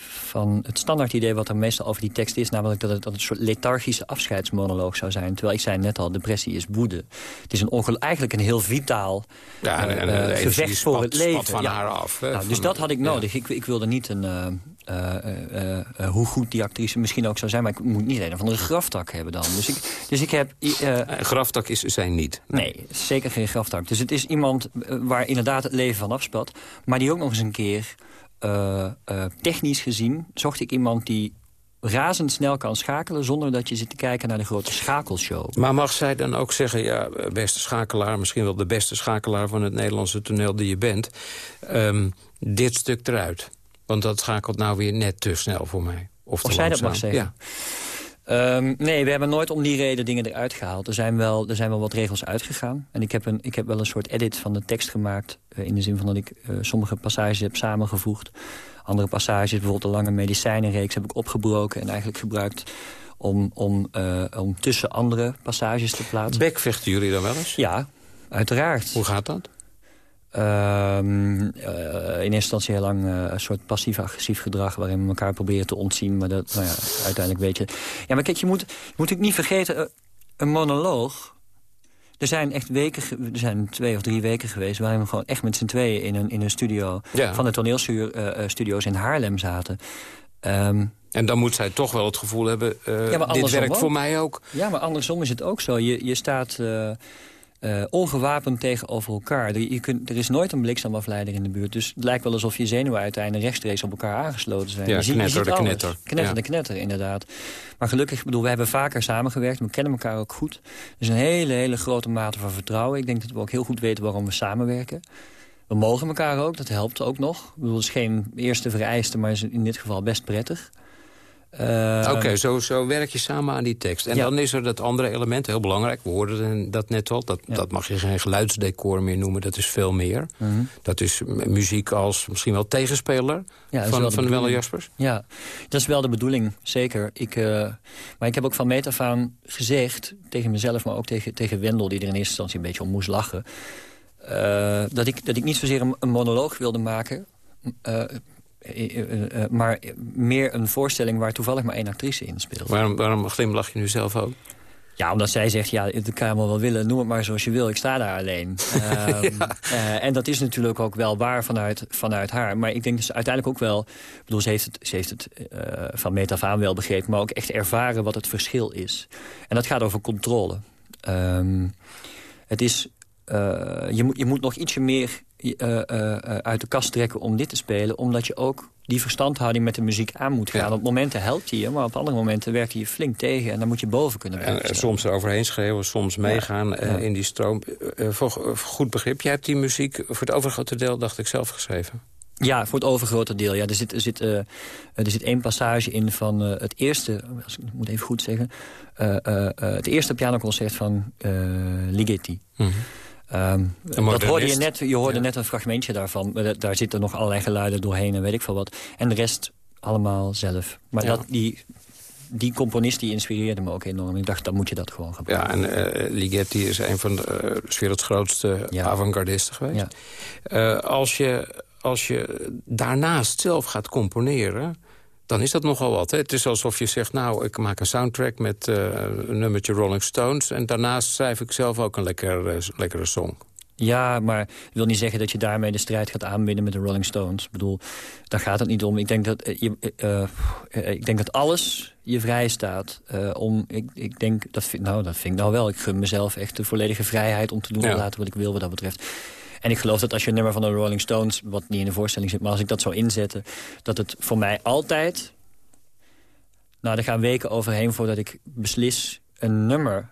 van het standaard idee wat er meestal over die tekst is... namelijk dat het, dat een soort lethargische afscheidsmonoloog zou zijn. Terwijl ik zei net al, depressie is woede. Het is een eigenlijk een heel vitaal ja, en, en, uh, gevecht voor het leven. van ja. haar af. Nou, dus dat had ik nodig. Ik, ik wilde niet een... Uh, uh, uh, hoe goed die actrice misschien ook zou zijn... maar ik moet niet een van de graftak hebben dan. Dus ik, dus ik heb... graftak is zij niet. Nee. zeker geen graftak. Dus het is iemand waar inderdaad het leven van afspat... maar die ook nog eens een keer uh, uh, technisch gezien zocht ik iemand die razendsnel kan schakelen... zonder dat je zit te kijken naar de grote schakelshow. Maar mag zij dan ook zeggen, ja, beste schakelaar... misschien wel de beste schakelaar van het Nederlandse toneel die je bent... Um, dit stuk eruit? Want dat schakelt nou weer net te snel voor mij. Of, of zij dat mag zeggen? Ja. Um, nee, we hebben nooit om die reden dingen eruit gehaald. Er zijn wel, er zijn wel wat regels uitgegaan. En ik heb, een, ik heb wel een soort edit van de tekst gemaakt... Uh, in de zin van dat ik uh, sommige passages heb samengevoegd. Andere passages, bijvoorbeeld de lange medicijnenreeks... heb ik opgebroken en eigenlijk gebruikt om, om, uh, om tussen andere passages te plaatsen. Bekvechten jullie dan wel eens? Ja, uiteraard. Hoe gaat dat? Um, uh, in eerste instantie heel lang uh, een soort passief-agressief gedrag... waarin we elkaar proberen te ontzien. Maar dat, nou ja, uiteindelijk weet je... Ja, maar kijk, je moet, je moet ook niet vergeten... Uh, een monoloog... Er zijn echt weken, er zijn twee of drie weken geweest... waarin we gewoon echt met z'n tweeën in een, in een studio... Ja. van de toneelstudio's in Haarlem zaten. Um, en dan moet zij toch wel het gevoel hebben... Ja, dit werkt voor mij ook. Ja, maar andersom is het ook zo. Je, je staat uh, ongewapend tegenover elkaar. Je kunt, er is nooit een bliksemafleider in de buurt. Dus het lijkt wel alsof je zenuwuiteinden rechtstreeks op elkaar aangesloten zijn. Ja, je knetter, de knetter. Knetter, de knetter, inderdaad. Maar gelukkig, bedoel, we hebben vaker samengewerkt. We kennen elkaar ook goed. Er is een hele, hele grote mate van vertrouwen. Ik denk dat we ook heel goed weten waarom we samenwerken. We mogen elkaar ook, dat helpt ook nog. Ik bedoel, het is geen eerste vereiste, maar is in dit geval best prettig. Uh, Oké, zo, zo werk je samen aan die tekst. En dan is er dat andere element, heel belangrijk. We hoorden dat net al. Dat, dat mag je geen geluidsdecor meer noemen. Dat is veel meer. Mhm. Dat is muziek als misschien wel tegenspeler van, van Welle Jaspers. Ja, dat is wel de bedoeling, zeker. Ik, uh, maar ik heb ook van meet af aan gezegd, tegen mezelf... maar ook tegen, tegen Wendel, die er in eerste instantie een beetje om moest lachen... Uh, dat, ik, dat ik niet zozeer een, een monoloog wilde maken... Eh, eh, eh, maar meer een voorstelling waar toevallig maar één actrice in speelt. Waarom, waarom glimlach je nu zelf ook? Ja, omdat zij zegt, ja, de Kamer wel willen, noem het maar zoals je wil, ik sta daar alleen. um, en dat is natuurlijk ook wel waar vanuit, vanuit haar. Maar ik denk dus uiteindelijk ook wel, ik bedoel, ze heeft het, ze heeft het uh, van meet aan wel begrepen, maar ook echt ervaren wat het verschil is. En dat gaat over controle. Um, het is je, moet, je moet nog ietsje meer uit de kast trekken om dit te spelen. Omdat je ook die verstandhouding met de muziek aan moet gaan. Op momenten helpt hij je, maar op andere momenten werkt hij je flink tegen. En dan moet je boven kunnen werken. En soms er overheen schreeuwen, soms meegaan in die stroom. voor goed begrip, jij hebt die muziek voor het overgrote deel, dacht ik, zelf geschreven. Ja, voor het overgrote deel. Ja, er, zit, er, zit, uh, er zit één passage in van uh, het eerste... Als ik moet even goed zeggen... Uh, het eerste pianoconcert van Ligeti. Mm -hmm. Um, dat hoorde je net. Je hoorde ja. net een fragmentje daarvan. Daar zitten nog allerlei geluiden doorheen en weet ik veel wat. En de rest allemaal zelf. Maar ja. dat, die, die componist die inspireerde me ook enorm. Ik dacht, dan moet je dat gewoon gebruiken. Ja, en uh, Ligeti is een van de uh, werelds grootste ja. avant-gardisten geweest. Ja. Uh, als je als je daarnaast zelf gaat componeren dan is dat nogal wat. Hè? Het is alsof je zegt, nou, ik maak een soundtrack met uh, een nummertje Rolling Stones... en daarnaast schrijf ik zelf ook een lekker, uh, lekkere song. Ja, maar ik wil niet zeggen dat je daarmee de strijd gaat aanbinden met de Rolling Stones. Ik bedoel, daar gaat het niet om. Ik denk dat, uh, je, ik denk dat alles je vrij staat. om, ik, ik denk, dat vind, nou, dat vind ik nou wel. Ik gun mezelf echt de volledige vrijheid om te doen en laten wat ik wil wat dat betreft. En ik geloof dat als je een nummer van de Rolling Stones... wat niet in de voorstelling zit, maar als ik dat zou inzetten... dat het voor mij altijd... Nou, er gaan weken overheen voordat ik beslis een nummer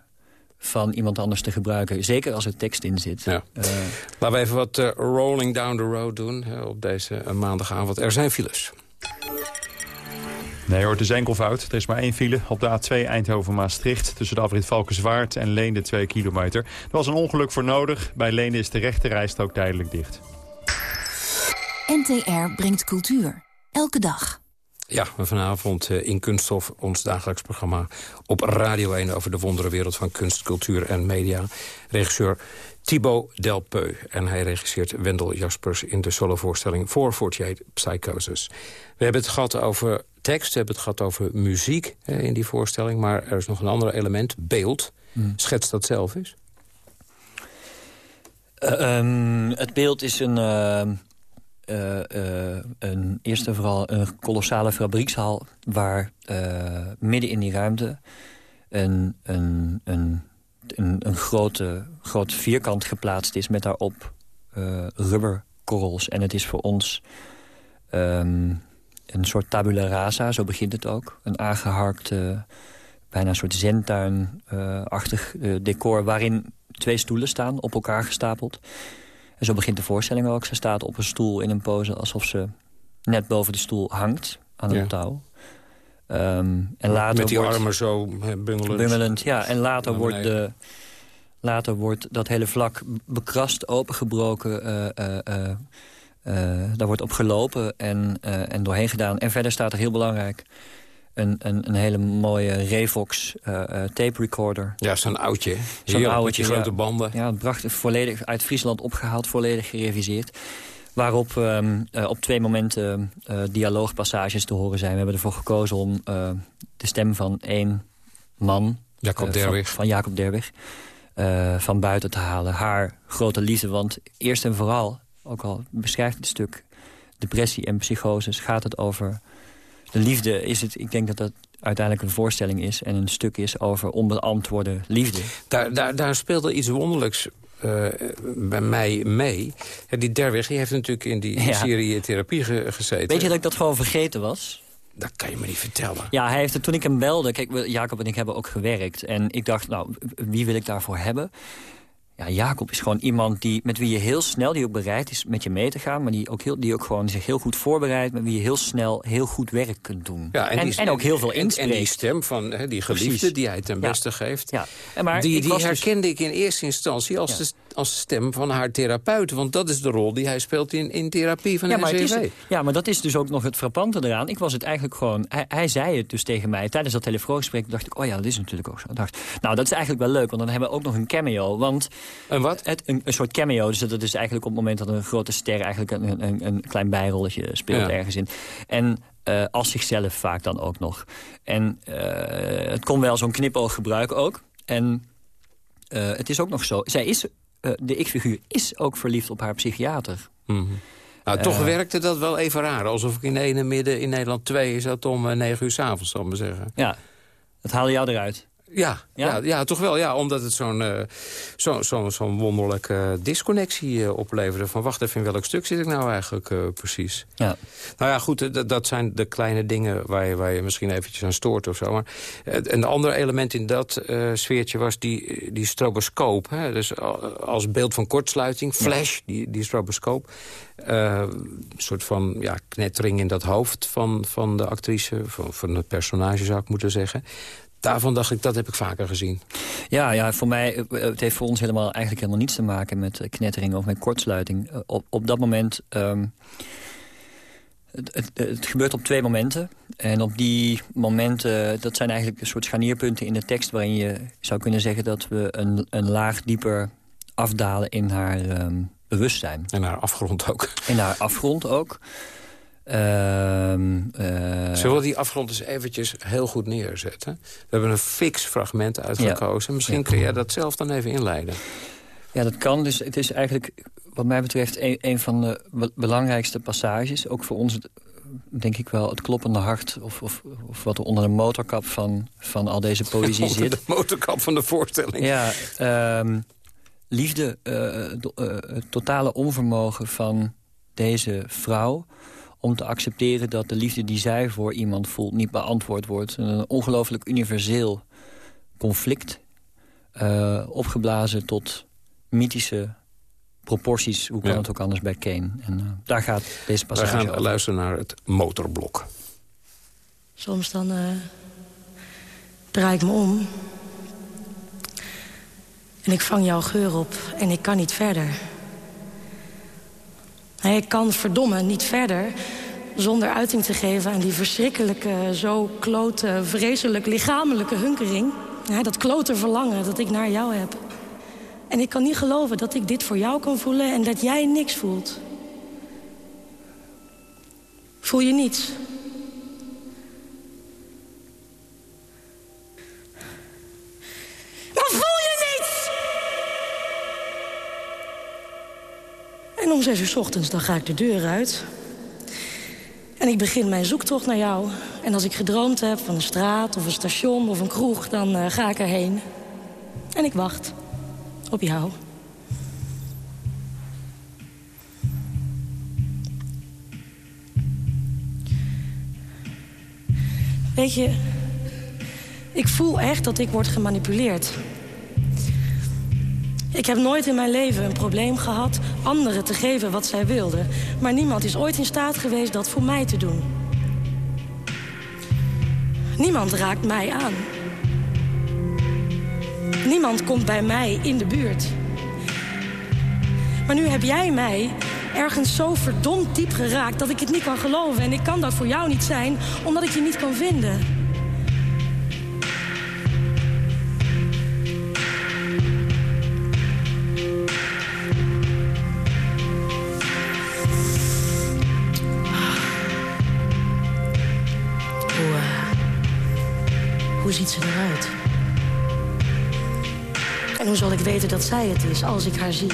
van iemand anders te gebruiken. Zeker als er tekst in zit. Ja. Uh, Laten we even wat uh, rolling down the road doen op deze maandagavond. Er zijn files. Nee hoor, het is enkel fout. Er is maar één file op de A2 Eindhoven-Maastricht... tussen de afrit Valkenswaard en Leende 2 kilometer. Er was een ongeluk voor nodig. Bij Leende is de rechte ook tijdelijk dicht. NTR brengt cultuur. Elke dag. Ja, vanavond uh, in Kunststof, ons dagelijks programma op Radio 1... over de wonderenwereld van kunst, cultuur en media. Regisseur Thibaut Delpeu. En hij regisseert Wendel Jaspers in de solovoorstelling 448 Psychosis. We hebben het gehad over tekst, we hebben het gehad over muziek hè, in die voorstelling. Maar er is nog een ander element, beeld. Hmm. Schets dat zelf eens. Uh, um, het beeld is een, uh, uh, een, eerst en vooral een kolossale fabriekshal... waar midden in die ruimte een, een, een, een, een grote, groot vierkant geplaatst is... met daarop rubberkorrels. En het is voor ons... Um, een soort tabula rasa, zo begint het ook. Een aangeharkt, bijna een soort zentuinachtig uh, decor... waarin twee stoelen staan, op elkaar gestapeld. En zo begint de voorstelling ook. Ze staat op een stoel in een pose alsof ze net boven de stoel hangt aan een touw. Um, en later Met die wordt, armen zo bungelend. bungelend. Ja, en later wordt, de, later wordt dat hele vlak bekrast, opengebroken... Uh, uh, uh, daar wordt op gelopen en, uh, en doorheen gedaan. En verder staat er heel belangrijk een, een, een hele mooie Revox uh, tape recorder. Ja, zo'n oudje. Zo'n oudje. grote ja, banden. Ja, het bracht volledig uit Friesland opgehaald, volledig gereviseerd. Waarop um, uh, op twee momenten uh, dialoogpassages te horen zijn. We hebben ervoor gekozen om de stem van één man... Jacob Derwig. Van, van Jacob Derwig. van buiten te halen. Haar grote liefde, want eerst en vooral ook al beschrijft het stuk depressie en psychoses... gaat het over de liefde. Is het, ik denk dat dat uiteindelijk een voorstelling is... en een stuk is over onbeantwoorde liefde. Daar, daar, daar speelde iets wonderlijks uh, bij mij mee. die Derwig die heeft natuurlijk in die serie therapie gezeten. Weet je dat ik dat gewoon vergeten was? Dat kan je me niet vertellen. Ja, hij heeft het, toen ik hem belde... Kijk, Jacob en ik hebben ook gewerkt. En ik dacht, nou, wie wil ik daarvoor hebben? Ja, Jacob is gewoon iemand die, met wie je heel snel, die ook bereid is met je mee te gaan... maar die ook, heel, die ook gewoon zich heel goed voorbereidt... met wie je heel snel heel goed werk kunt doen. Ja, en, en, ook heel veel inspreekt. En die stem van die geliefde die hij ten beste geeft... Ja. En maar die, die dus- herkende ik in eerste instantie als, de, als de stem van haar therapeut. Want dat is de rol die hij speelt in, in therapie van ja, maar is, Ja, maar dat is dus ook nog het frappante eraan. Ik was het eigenlijk gewoon... Hij, hij zei het dus tegen mij tijdens dat telefoongesprek. dacht ik, oh ja, dat is natuurlijk ook zo. Dacht, nou, dat is eigenlijk wel leuk, want dan hebben we ook nog een cameo. Want... wat? Het, een, een, soort cameo. Dus dat is eigenlijk op het moment dat een grote ster... eigenlijk een, een, een klein bijrolletje speelt ergens in. En uh, als zichzelf vaak dan ook nog. En uh, het kon wel zo'n knipoog gebruiken ook. En uh, het is ook nog zo... Zij is, de ik-figuur is ook verliefd op haar psychiater. Mm -hmm. Nou, toch werkte dat wel even raar. Alsof ik in de ene midden in Nederland 2 zat om negen uur s'avonds, zal ik maar zeggen. Ja, dat haalde jou eruit. Ja, ja? Ja, toch wel. Ja, omdat het zo'n uh, zo, zo, zo'n wonderlijke disconnectie uh, opleverde. Van wacht even, in welk stuk zit ik nou eigenlijk uh, precies? Ja. Nou ja, goed, dat zijn de kleine dingen waar je, waar je misschien eventjes aan stoort of zo. Maar een ander element in dat sfeertje was die, die stroboscoop. Hè? Dus als beeld van kortsluiting, flash, die, die stroboscoop. een soort van ja, knettering in dat hoofd van, van de actrice, van, van het personage zou ik moeten zeggen daarvan dacht ik, dat heb ik vaker gezien. Ja, ja voor mij, eh, het heeft voor ons helemaal, eigenlijk helemaal niets te maken met eh, knettering of met kortsluiting. Eh, op, op dat moment... Um, het, het, het, gebeurt op twee momenten. En op die momenten, dat zijn eigenlijk een soort scharnierpunten in de tekst... waarin je zou kunnen zeggen dat we een, een laag dieper afdalen in haar um, bewustzijn. En haar afgrond ook. In haar afgrond ook. Uh, Zullen we die afgrond eens eventjes heel goed neerzetten? We hebben een fix fragment uitgekozen. Misschien kun jij dat zelf dan even inleiden. Ja, dat kan. Dus het is eigenlijk, wat mij betreft, een, een van de belangrijkste passages. Ook voor ons, denk ik wel, het kloppende hart... of, of, of wat er onder de motorkap van, van al deze poëzie zit. de motorkap van de voorstelling. Ja, um, liefde, uh, het totale onvermogen van deze vrouw om te accepteren dat de liefde die zij voor iemand voelt... niet beantwoord wordt. Een ongelooflijk universeel conflict. Uh, opgeblazen tot mythische proporties. Hoe kan het ook anders bij Kane? En uh, daar gaat deze passage We gaan luisteren naar het motorblok. Soms dan uh, draai ik me om. En ik vang jouw geur op en ik kan niet verder... Ik kan verdomme niet verder zonder uiting te geven aan die verschrikkelijke, zo klote, vreselijk lichamelijke hunkering. dat klote verlangen dat ik naar jou heb. En ik kan niet geloven dat ik dit voor jou kan voelen en dat jij niks voelt. Voel je niets? En om zes uur s ochtends dan ga ik de deur uit. En ik begin mijn zoektocht naar jou. En als ik gedroomd heb van een straat of een station of een kroeg... dan uh, ga ik erheen. En ik wacht. Op jou. Weet je, ik voel echt dat ik word gemanipuleerd. Ik heb nooit in mijn leven een probleem gehad anderen te geven wat zij wilden. Maar niemand is ooit in staat geweest dat voor mij te doen. Niemand raakt mij aan. Niemand komt bij mij in de buurt. Maar nu heb jij mij ergens zo verdomd diep geraakt dat ik het niet kan geloven. En ik kan dat voor jou niet zijn, omdat ik je niet kan vinden. Ziet ze eruit? En hoe zal ik weten dat zij het is als ik haar zie?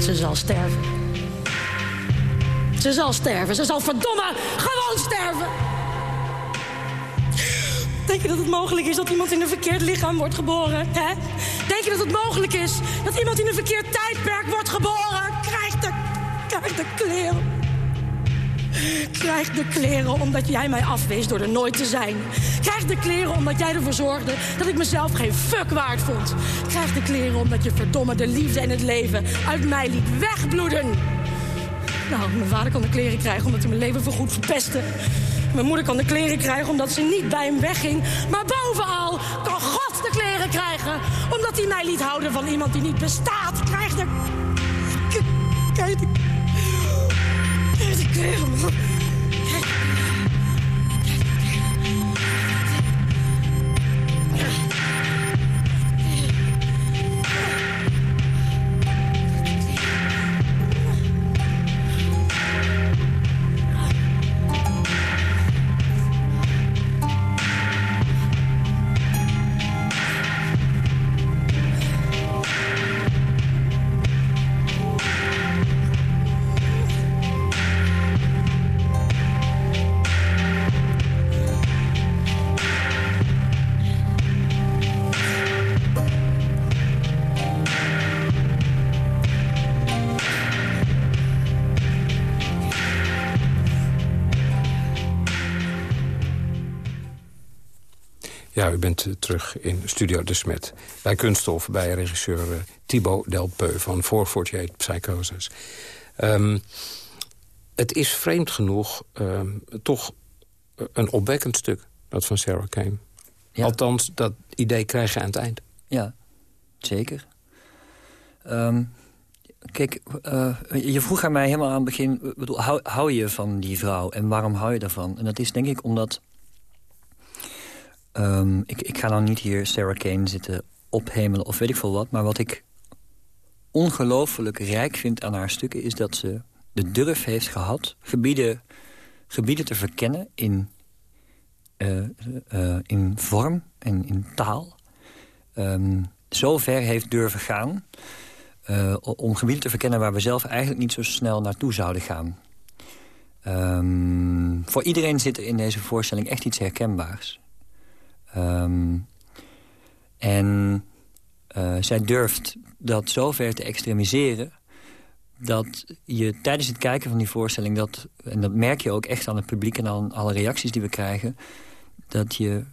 Ze zal sterven. Ze zal sterven. Ze zal verdomme gewoon sterven. Denk je dat het mogelijk is dat iemand in een verkeerd lichaam wordt geboren? Hè? Denk je dat het mogelijk is dat iemand in een verkeerd tijdperk wordt geboren? Krijg de, krijg de kleren. Krijg de kleren omdat jij mij afwees door er nooit te zijn. Krijg de kleren omdat jij ervoor zorgde dat ik mezelf geen fuck waard vond. Krijg de kleren omdat je verdomme de liefde en het leven uit mij liet wegbloeden. Nou, mijn vader kan de kleren krijgen omdat hij mijn leven voorgoed verpestte. Mijn moeder kan de kleren krijgen omdat ze niet bij hem wegging. Maar bovenal kan God de kleren krijgen omdat hij mij liet houden van iemand die niet bestaat. Krijg de... Kijk, Ja, u bent eh, terug in Studio De Smet. Bij Kunststof, bij regisseur uh, Thibaut Delpeu van 448 Psychosis. Um, het is vreemd genoeg um, toch een opwekkend stuk, dat van Sarah Kane. Ja. Althans, dat idee krijg je aan het eind. Ja, zeker. Um, kijk, uh, je vroeg aan mij helemaal aan het begin... Bedoel, hou, hou je van die vrouw en waarom hou je daarvan? En dat is denk ik omdat Um, ik, ik ga nou niet hier Sarah Kane zitten ophemelen of weet ik veel wat. Maar wat ik ongelooflijk rijk vind aan haar stukken... is dat ze de durf heeft gehad gebieden, gebieden te verkennen in, uh, uh, in vorm en in taal. Um, zo ver heeft durven gaan... Uh, om gebieden te verkennen waar we zelf eigenlijk niet zo snel naartoe zouden gaan. Um, voor iedereen zit er in deze voorstelling echt iets herkenbaars. Um, en uh, zij durft dat zo ver te extremiseren... dat je tijdens het kijken van die voorstelling... Dat, en dat merk je ook echt aan het publiek en aan alle reacties die we krijgen... dat je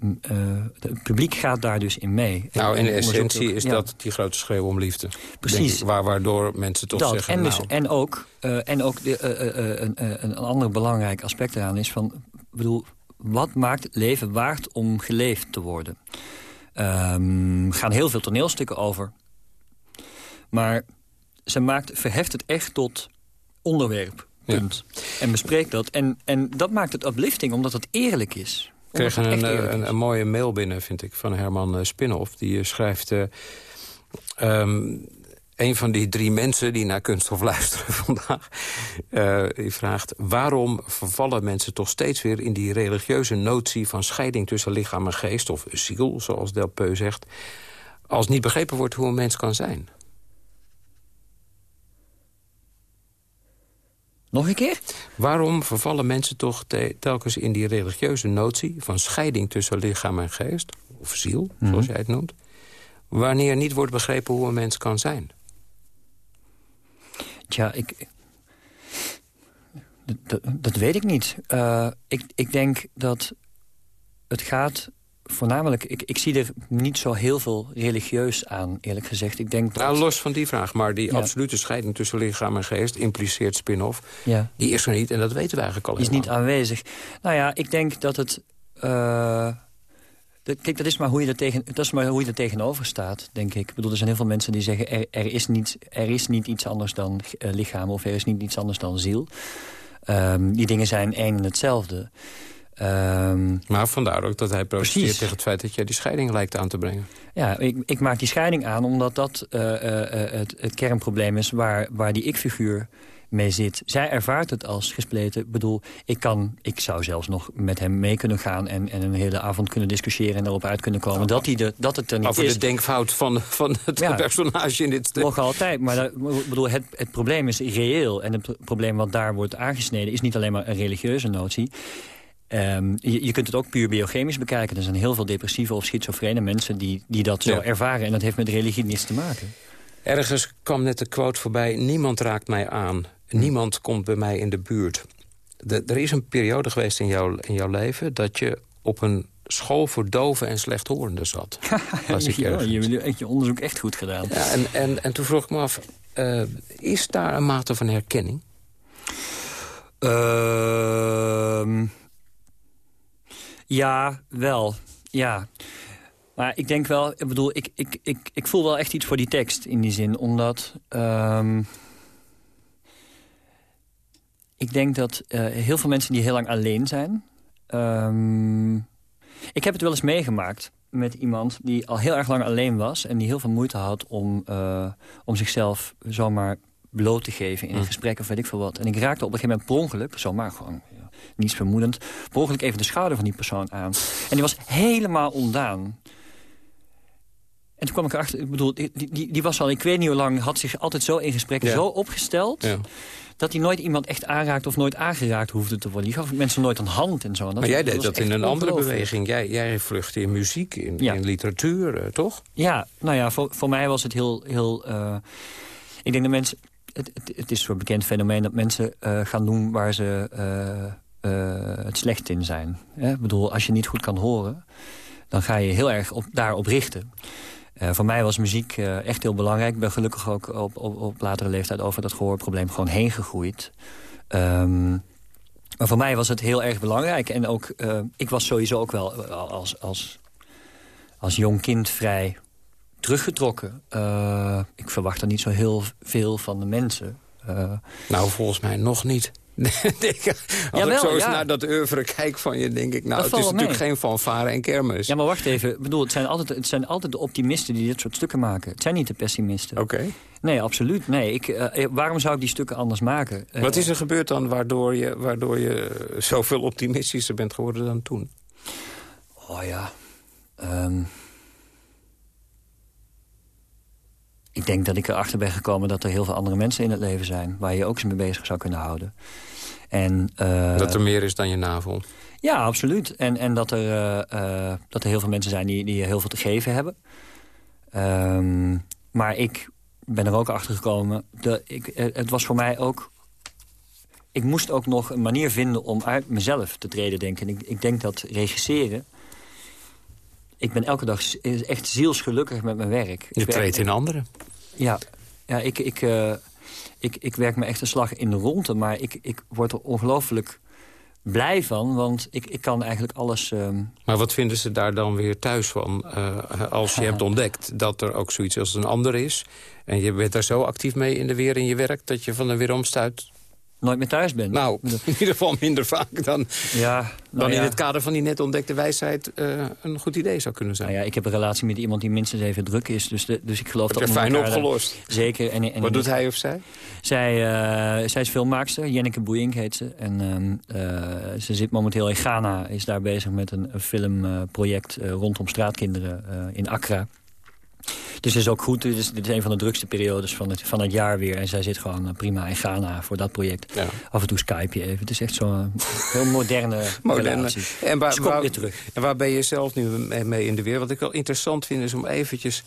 uh, het publiek gaat daar dus in mee. Nou, in de essentie is dat die grote schreeuw om liefde. Precies. Ik, waar, waardoor mensen toch dat, zeggen... En, dus, en ook, uh, en ook de, een, een ander belangrijk aspect eraan is van... bedoel, wat maakt leven waard om geleefd te worden? Um, gaan heel veel toneelstukken over. Maar ze maakt, verheft het echt tot onderwerp. Punt. En bespreekt dat. En, en dat maakt het uplifting, omdat het eerlijk is. Ik kreeg een, een, een, mooie mail binnen, vind ik, van Herman eh, Spinhoff. Die eh, schrijft... Uh, um, een van die drie mensen die naar Kunststof luisteren vandaag... Uh, die vraagt, waarom vervallen mensen toch steeds weer... in die religieuze notie van scheiding tussen lichaam en geest... of ziel, zoals Delpeu zegt... als niet begrepen wordt hoe een mens kan zijn? Nog een keer? Waarom vervallen mensen toch telkens in die religieuze notie... van scheiding tussen lichaam en geest, of ziel, zoals mhm. jij het noemt... wanneer niet wordt begrepen hoe een mens kan zijn? Tja, ik... Dat, dat weet ik niet. Uh, ik, ik denk dat het gaat voornamelijk... Ik, ik zie er niet zo heel veel religieus aan, eerlijk gezegd. Ik denk dat... Nou, los van die vraag, maar die absolute scheiding tussen lichaam en geest... impliceert spin-off, ja. die is er niet en dat weten we eigenlijk al Die is niet aanwezig. Nou ja, ik denk dat het... Uh, kijk, dat is, maar hoe je er tegen, dat is maar hoe je er tegenover staat, denk ik. Ik bedoel, er zijn heel veel mensen die zeggen... er, er, is, niet, er is niet iets anders dan uh, lichaam of er is niet iets anders dan ziel. Um, die dingen zijn één en hetzelfde. Um, maar vandaar ook dat hij protesteert tegen het feit dat jij die scheiding lijkt aan te brengen. Ja, ik, ik maak die scheiding aan omdat dat uh, uh, het, het, kernprobleem is... waar, waar die ik-figuur mee zit. Zij ervaart het als gespleten. Ik bedoel, ik, kan, ik zou zelfs nog met hem mee kunnen gaan... en, en een hele avond kunnen discussiëren en erop uit kunnen komen... dat, hij de, dat het er niet Over de denkfout van, van het personage in dit stuk. Nog altijd, maar dat, bedoel, het, het probleem is reëel. En het probleem wat daar wordt aangesneden... is niet alleen maar een religieuze notie... Um, je, je, kunt het ook puur biochemisch bekijken. Er zijn heel veel depressieve of schizofrene mensen die, die dat zo ervaren. En dat heeft met religie niets te maken. Ergens kwam net de quote voorbij. Niemand raakt mij aan. Niemand komt bij mij in de buurt. er is een periode geweest in, jouw in jouw leven... dat je op een school voor doven en slechthorenden zat. Als ik ja, je hebt je onderzoek echt goed gedaan. Ja, en, en, en toen vroeg ik me af, uh, is daar een mate van herkenning? Uh, ja, wel. Ja. Maar ik denk wel, ik bedoel, ik, ik, ik, ik voel wel echt iets voor die tekst in die zin. Omdat... Um, ik denk dat uh, heel veel mensen die heel lang alleen zijn... Um, ik heb het wel eens meegemaakt met iemand die al heel erg lang alleen was... en die heel veel moeite had om, uh, om zichzelf zomaar bloot te geven in een hm. gesprek of weet ik veel wat. En ik raakte op een gegeven moment per ongeluk, zomaar gewoon niets vermoedend... per ongeluk even de schouder van die persoon aan. En die was helemaal ondaan. En toen kwam ik erachter, ik bedoel, die, die, die was al, ik weet niet hoe lang... had zich altijd zo in gesprekken zo opgesteld... Ja. Dat hij nooit iemand echt aanraakt of nooit aangeraakt hoefde te worden. Die gaf mensen nooit een hand en zo. maar jij deed dat, in een andere beweging. Jij, jij vluchtte in muziek, in, in literatuur, eh, toch? Ja, nou ja, voor, voor mij was het heel... heel uh, ik denk dat mensen... Het, het, het is een bekend fenomeen dat mensen uh, gaan doen waar ze het slecht in zijn. Ik bedoel, als je niet goed kan horen... dan ga je heel erg op, daarop richten. Voor mij was muziek echt heel belangrijk. Ik ben gelukkig ook op, op, op latere leeftijd over dat gehoorprobleem gewoon heen gegroeid. Um, maar voor mij was het heel erg belangrijk. En ook, ik was sowieso ook wel als, als, als jong kind vrij teruggetrokken. Uh, ik verwacht er niet zo heel veel van de mensen. Uh, nou, volgens mij nog niet. Als ik zo eens naar dat oeuvre kijk van je, denk ik... nou, het is natuurlijk geen fanfare en kermis. Ja, maar wacht even. Ik bedoel, het zijn, altijd, het zijn altijd de optimisten die dit soort stukken maken. Het zijn niet de pessimisten. Oké. Nee, absoluut. Nee, ik, uh, waarom zou ik die stukken anders maken? Wat is er gebeurd dan waardoor je, waardoor je zoveel optimistischer bent geworden dan toen? Oh ja... Um, ik denk dat ik erachter ben gekomen dat er heel veel andere mensen in het leven zijn... waar je ook eens mee bezig zou kunnen houden. En, uh, dat er meer is dan je navel? Ja, absoluut. En, en dat, er, uh, uh, dat er heel veel mensen zijn die, die heel veel te geven hebben. Um, maar ik ben er ook achter gekomen. De, ik, het was voor mij ook... Ik moest ook nog een manier vinden om uit mezelf te treden, denk ik. Ik, ik denk dat regisseren ik ben elke dag echt zielsgelukkig met mijn werk. Je treedt in anderen. Ja, ja ik, ik, uh, ik, ik werk me echt een slag in de ronde. Maar ik, ik word er ongelooflijk blij van, want ik, ik kan eigenlijk alles... Uh... Maar wat vinden ze daar dan weer thuis van? Uh, als je hebt ontdekt dat er ook zoiets als een ander is... en je bent daar zo actief mee in de weer in je werk... dat je van de weer omstuit nooit meer thuis ben. Nou, in ieder geval minder vaak dan, ja, nou dan in het kader van die net ontdekte wijsheid uh, een goed idee zou kunnen zijn. Nou ja, ik heb een relatie met iemand die minstens even druk is. Dus, de, dus ik geloof heb dat... je fijn opgelost. zeker. En, en Wat doet hij of zij? Zij, uh, zij is filmmaakster, Jenneke Boeink heet ze. En uh, ze zit momenteel in Ghana, is daar bezig met een, een filmproject rondom straatkinderen in Accra. Dus het is ook goed. Dit is, dit is een van de drukste periodes van het, van het jaar weer. En zij zit gewoon eh, prima in Ghana voor dat project. Ja. Af en toe Skype je even. Het is echt zo'n heel moderne, moderne relatie. En waar, dus weer terug. En waar ben je zelf nu mee in de weer? Wat ik wel interessant vind is om eventjes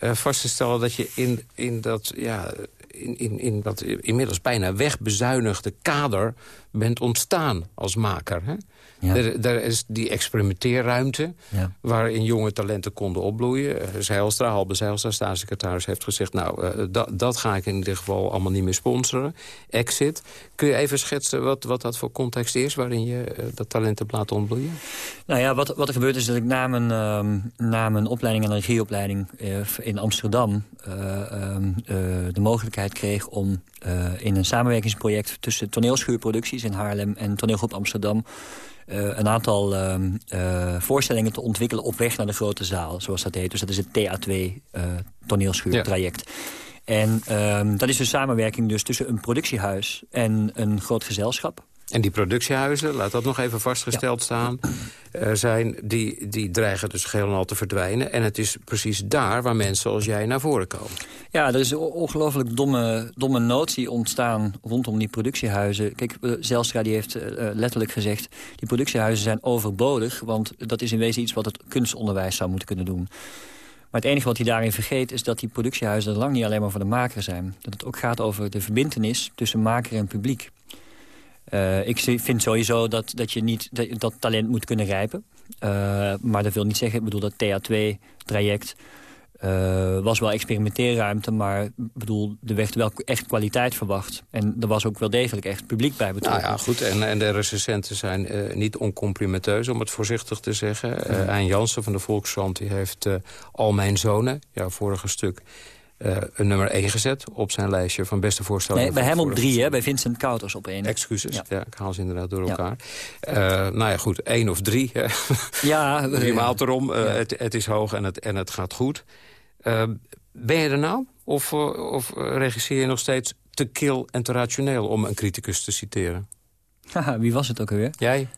uh, vast te stellen... dat je in, in dat... Ja, in, in, in dat inmiddels bijna wegbezuinigde kader bent ontstaan als maker. Hè? Ja. Er, is die experimenteerruimte waarin jonge talenten konden opbloeien. Uh, Zeilstra, Halbe Zeilstra, staatssecretaris, heeft gezegd... nou, uh, dat, dat ga ik in ieder geval allemaal niet meer sponsoren. Exit. Kun je even schetsen wat, wat dat voor context is... waarin je uh, dat talent hebt laten ontbloeien? Nou ja, wat, wat er gebeurt is dat ik na mijn, uh, na mijn opleiding en regieopleiding in Amsterdam... Ehm, de mogelijkheid kreeg om in een samenwerkingsproject... tussen toneelschuurproducties in Haarlem en toneelgroep Amsterdam uh, een aantal uh, voorstellingen te ontwikkelen op weg naar de grote zaal, zoals dat heet. Dus dat is het TA2 uh, toneelschuurtraject. En ehm, dat is een samenwerking dus tussen een productiehuis en een groot gezelschap. En die productiehuizen, laat dat nog even vastgesteld staan... Uh, zijn, die, die dreigen dus geheel en al te verdwijnen. En het is precies daar waar mensen zoals jij naar voren komen. Ja, er is een ongelooflijk domme, domme notie ontstaan rondom die productiehuizen. Kijk, eh, Zelstra die heeft uh, letterlijk gezegd... die productiehuizen zijn overbodig... want dat is in wezen iets wat het kunstonderwijs zou moeten kunnen doen. Maar het enige wat hij daarin vergeet is dat die productiehuizen... lang niet alleen maar voor de maker zijn. Dat het ook gaat over de verbindenis tussen maker en publiek. Uh, ik vind sowieso dat, dat je niet dat, dat talent moet kunnen rijpen. Uh, maar dat wil niet zeggen, ik bedoel dat TA2-traject... Uh, was wel experimenteerruimte, maar bedoel, er werd wel echt kwaliteit verwacht. En er was ook wel degelijk echt publiek bij betrokken. Nou ja, goed. En, en de recensenten zijn uh, niet oncomplimenteus, om het voorzichtig te zeggen. Uh, Ein Jansen van de Volkskrant die heeft Al Mijn Zonen, jouw vorige stuk... Uh, een nummer 1 gezet op zijn lijstje van beste voorstellen. Nee, bij hem op drie, hè? bij Vincent Kouters op één. Excuses, ja. ik haal ze inderdaad door elkaar. Ja. Uh, nou ja, goed, één of drie. Hè? Ja. drie maalt erom, uh, het, het, is hoog en het, en het gaat goed. ben je er nou? Of, of regisseer je nog steeds te kil en te rationeel, om een criticus te citeren? Haha, wie was het ook alweer? Jij.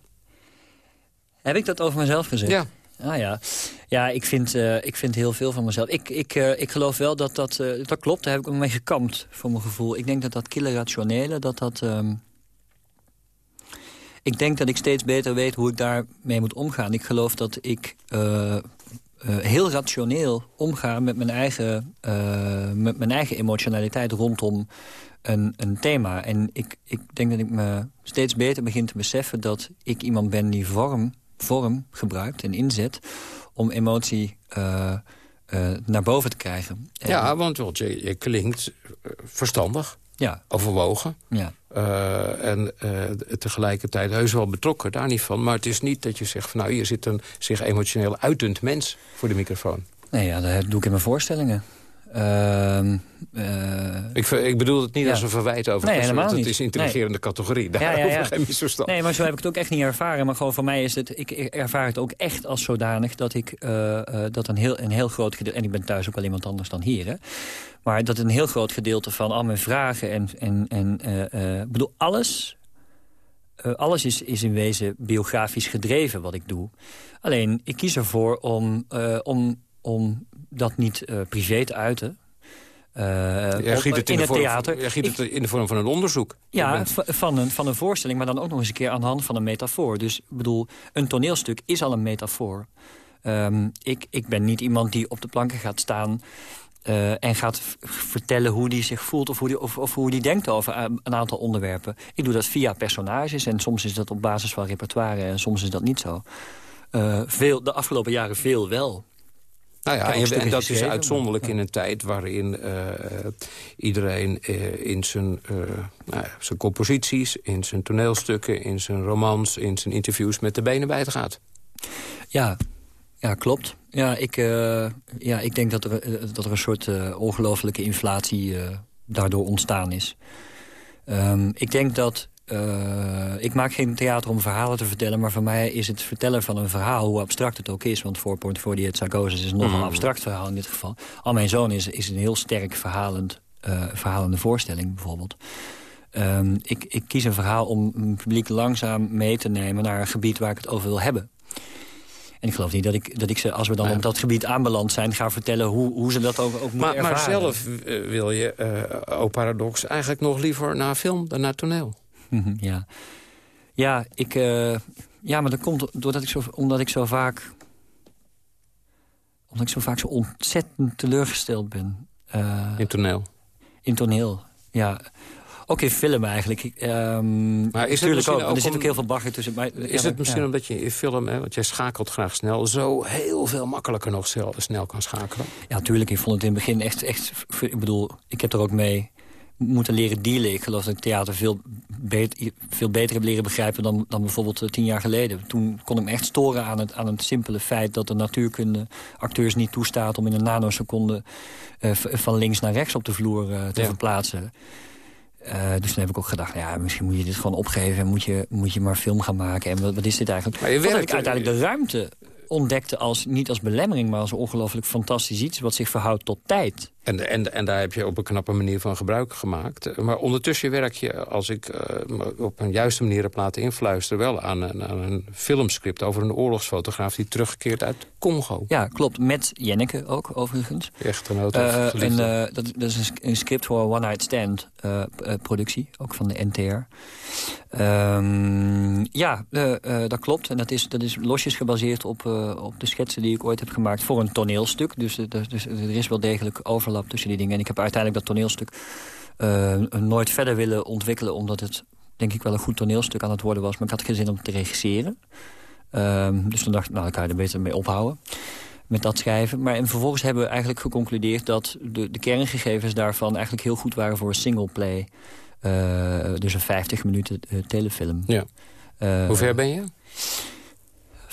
Heb ik dat over mezelf gezegd? Ja. Ah ja, ja ik, vind, uh, ik vind heel veel van mezelf. Ik, ik, uh, ik geloof wel dat dat... Uh, dat klopt, daar heb ik ook mee gekampt, voor mijn gevoel. Ik denk dat dat killer rationele, dat dat... Um... Ik denk dat ik steeds beter weet hoe ik daarmee moet omgaan. Ik geloof dat ik heel rationeel omga met mijn eigen, met mijn eigen emotionaliteit rondom een, een thema. En ik, ik denk dat ik me steeds beter begin te beseffen... dat ik iemand ben die vorm, vorm gebruikt en inzet... om emotie uh, uh, naar boven te krijgen. Ja, want, want je, je klinkt uh, verstandig, ja. overwogen. Ja. en tegelijkertijd heus wel betrokken, daar niet van. Maar het is niet dat je zegt, van, nou, hier zit een zich emotioneel uitend mens voor de microfoon. Nee, ja, dat doe ik in mijn voorstellingen. Uh, ik, ik, bedoel het niet ja. als een verwijt over nee, helemaal Het niet. is een intrigerende nee. categorie. Daar ja, ja, geen misverstand. Nee, maar zo heb ik het ook echt niet ervaren. Maar gewoon voor mij is het... Ik ervaar het ook echt als zodanig dat ik uh, uh, dat een heel, een heel groot gedeelte... En ik ben thuis ook wel iemand anders dan hier, hè. Maar dat een heel groot gedeelte van al mijn vragen en... en, en bedoel, alles... alles is, is in wezen biografisch gedreven wat ik doe. Alleen, ik kies ervoor om, om, om dat niet privé te uiten... Uh, jij giet het in, in het vorm, theater. Jij giet het in de vorm van een onderzoek. Ja, van een, van een voorstelling, maar dan ook nog eens een keer aan de hand van een metafoor. Dus ik bedoel, een toneelstuk is al een metafoor. Um, ik, ik ben niet iemand die op de planken gaat staan... Uh, en gaat vertellen hoe die zich voelt of hoe die, of, of hoe die denkt over een aantal onderwerpen. Ik doe dat via personages en soms is dat op basis van repertoire en soms is dat niet zo. Uh, veel, de afgelopen jaren veel wel. Nou ja, en, en dat is uitzonderlijk in een tijd waarin uh, iedereen uh, in zijn, uh, nou ja, zijn composities, in zijn toneelstukken, in zijn romans, in zijn interviews met de benen bij het gaat. Ja, ja klopt. Ja, ik, ja, ik denk dat er, dat er een soort ongelofelijke inflatie daardoor ontstaan is. Um, ik denk dat uh, ik maak geen theater om verhalen te vertellen... maar voor mij is het vertellen van een verhaal, hoe abstract het ook is... want 4.48 Psychosis is nog Mhm. een abstract verhaal in dit geval. Al mijn zoon is, is een heel sterk verhalend, uh, verhalende voorstelling bijvoorbeeld. Um, ik, ik kies een verhaal om een publiek langzaam mee te nemen... naar een gebied waar ik het over wil hebben. En ik geloof niet dat ik, dat ik ze, als we dan Maar- op dat gebied aanbeland zijn... ga vertellen hoe, hoe ze dat ook, ook moeten Maar, ervaren. maar zelf eh, wil je, eh oh paradox, eigenlijk nog liever naar film dan naar toneel. Mhm, ja. Ja, ik, uh, ja, maar dat komt doordat ik zo, omdat ik zo vaak... omdat ik zo vaak zo ontzettend teleurgesteld ben. Uh, in toneel? In toneel, ja. Ook in film eigenlijk. Um, Maar is het natuurlijk misschien ook, er zit ook heel veel bagger tussen. Maar, Is ja, het misschien ja. omdat je in film, hè, want jij schakelt graag snel... zo heel veel makkelijker nog snel, snel kan schakelen? Ja, tuurlijk. Ik vond het in het begin echt... echt ik bedoel, ik heb er ook mee moeten leren dealen. Ik geloof dat ik theater veel, beter, veel beter heb leren begrijpen... dan, dan bijvoorbeeld eh, tien jaar geleden. Toen kon ik me echt storen aan het, aan het simpele feit... dat de natuurkunde acteurs niet toestaat... om in een nanoseconde eh, van links naar rechts op de vloer eh, te Ja. verplaatsen. Dus toen heb ik ook gedacht, ja, misschien moet je dit gewoon opgeven... en moet je, moet je maar film gaan maken. En wat, wat is dit eigenlijk? Maar je werkt- ik uiteindelijk de ruimte ontdekte als, niet als belemmering... maar als ongelooflijk fantastisch iets wat zich verhoudt tot tijd. En, en, en daar heb je op een knappe manier van gebruik gemaakt. Maar ondertussen werk je, als ik me op een juiste manier heb laten influisteren... wel aan een, aan een filmscript over een oorlogsfotograaf... die terugkeert uit Congo. Ja, klopt. Met Jenneke ook, overigens. Echtgenoot Eh, of en, eh, dat, dat is een, sc- een script voor One Night Stand productie, ook van de NTR. Ehm, ja, dat klopt. En dat is, dat is losjes gebaseerd op, op de schetsen die ik ooit heb gemaakt voor een toneelstuk. Dus, eh, dus, dus er is wel degelijk overlap tussen die dingen. En ik heb uiteindelijk dat toneelstuk eh, nooit verder willen ontwikkelen... omdat het denk ik wel een goed toneelstuk aan het worden was. Maar ik had geen zin om te regisseren. Ehm, dus toen dacht ik, nou, dan kan je er beter mee ophouden met dat schrijven. Maar en vervolgens hebben we eigenlijk geconcludeerd... dat de, de kerngegevens daarvan eigenlijk heel goed waren voor een singleplay. Eh dus een 50 minuten eh, telefilm. Ja. Eh, Hoe ver ben je?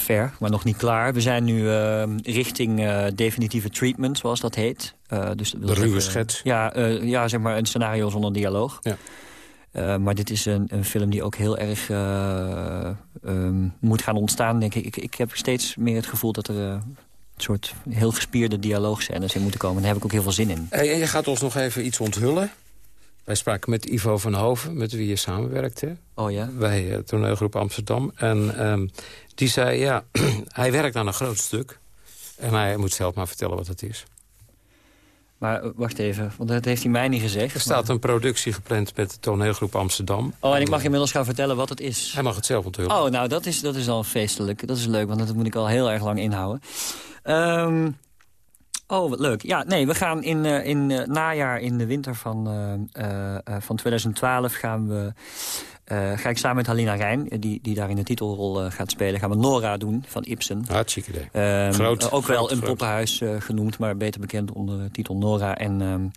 Ver, maar nog niet klaar. We zijn nu eh, richting eh, definitieve treatment, zoals dat heet. Eh, dus dat De ruwe zeggen- schets. Ja, ja, zeg maar een scenario zonder dialoog. Ja. Maar dit is een, een film die ook heel erg eh, ehm, moet gaan ontstaan, denk ik. ik. Ik heb steeds meer het gevoel dat er een soort heel gespierde dialoogscènes in moeten komen. Daar heb ik ook heel veel zin in. En je gaat ons nog even iets onthullen. Wij spraken met Ivo van Hoven, met wie je samenwerkt, hè? Oh ja? bij eh, toneelgroep Amsterdam. En ehm, die zei, ja, hij werkt aan een groot stuk. En hij moet zelf maar vertellen wat het is. Maar eh, wacht even, want dat heeft hij mij niet gezegd. Er staat een productie gepland met de toneelgroep Amsterdam. Oh, en ik mag inmiddels gaan vertellen wat het is. Hij mag het zelf onthullen. Oh, nou, dat is, dat is al feestelijk. Dat is leuk, want dat moet ik al heel erg lang inhouden. Ehm, oh, wat leuk. Ja, nee, we gaan in, uh, in uh, najaar, in de winter van, uh, van 2012... gaan we ga ik samen met Halina Rijn, die, die daar in de titelrol gaat spelen... gaan we Nora doen van Ibsen. Hartstikke idee. Um, groot, ook groot, wel een poppenhuis genoemd, maar beter bekend onder de titel Nora. En um,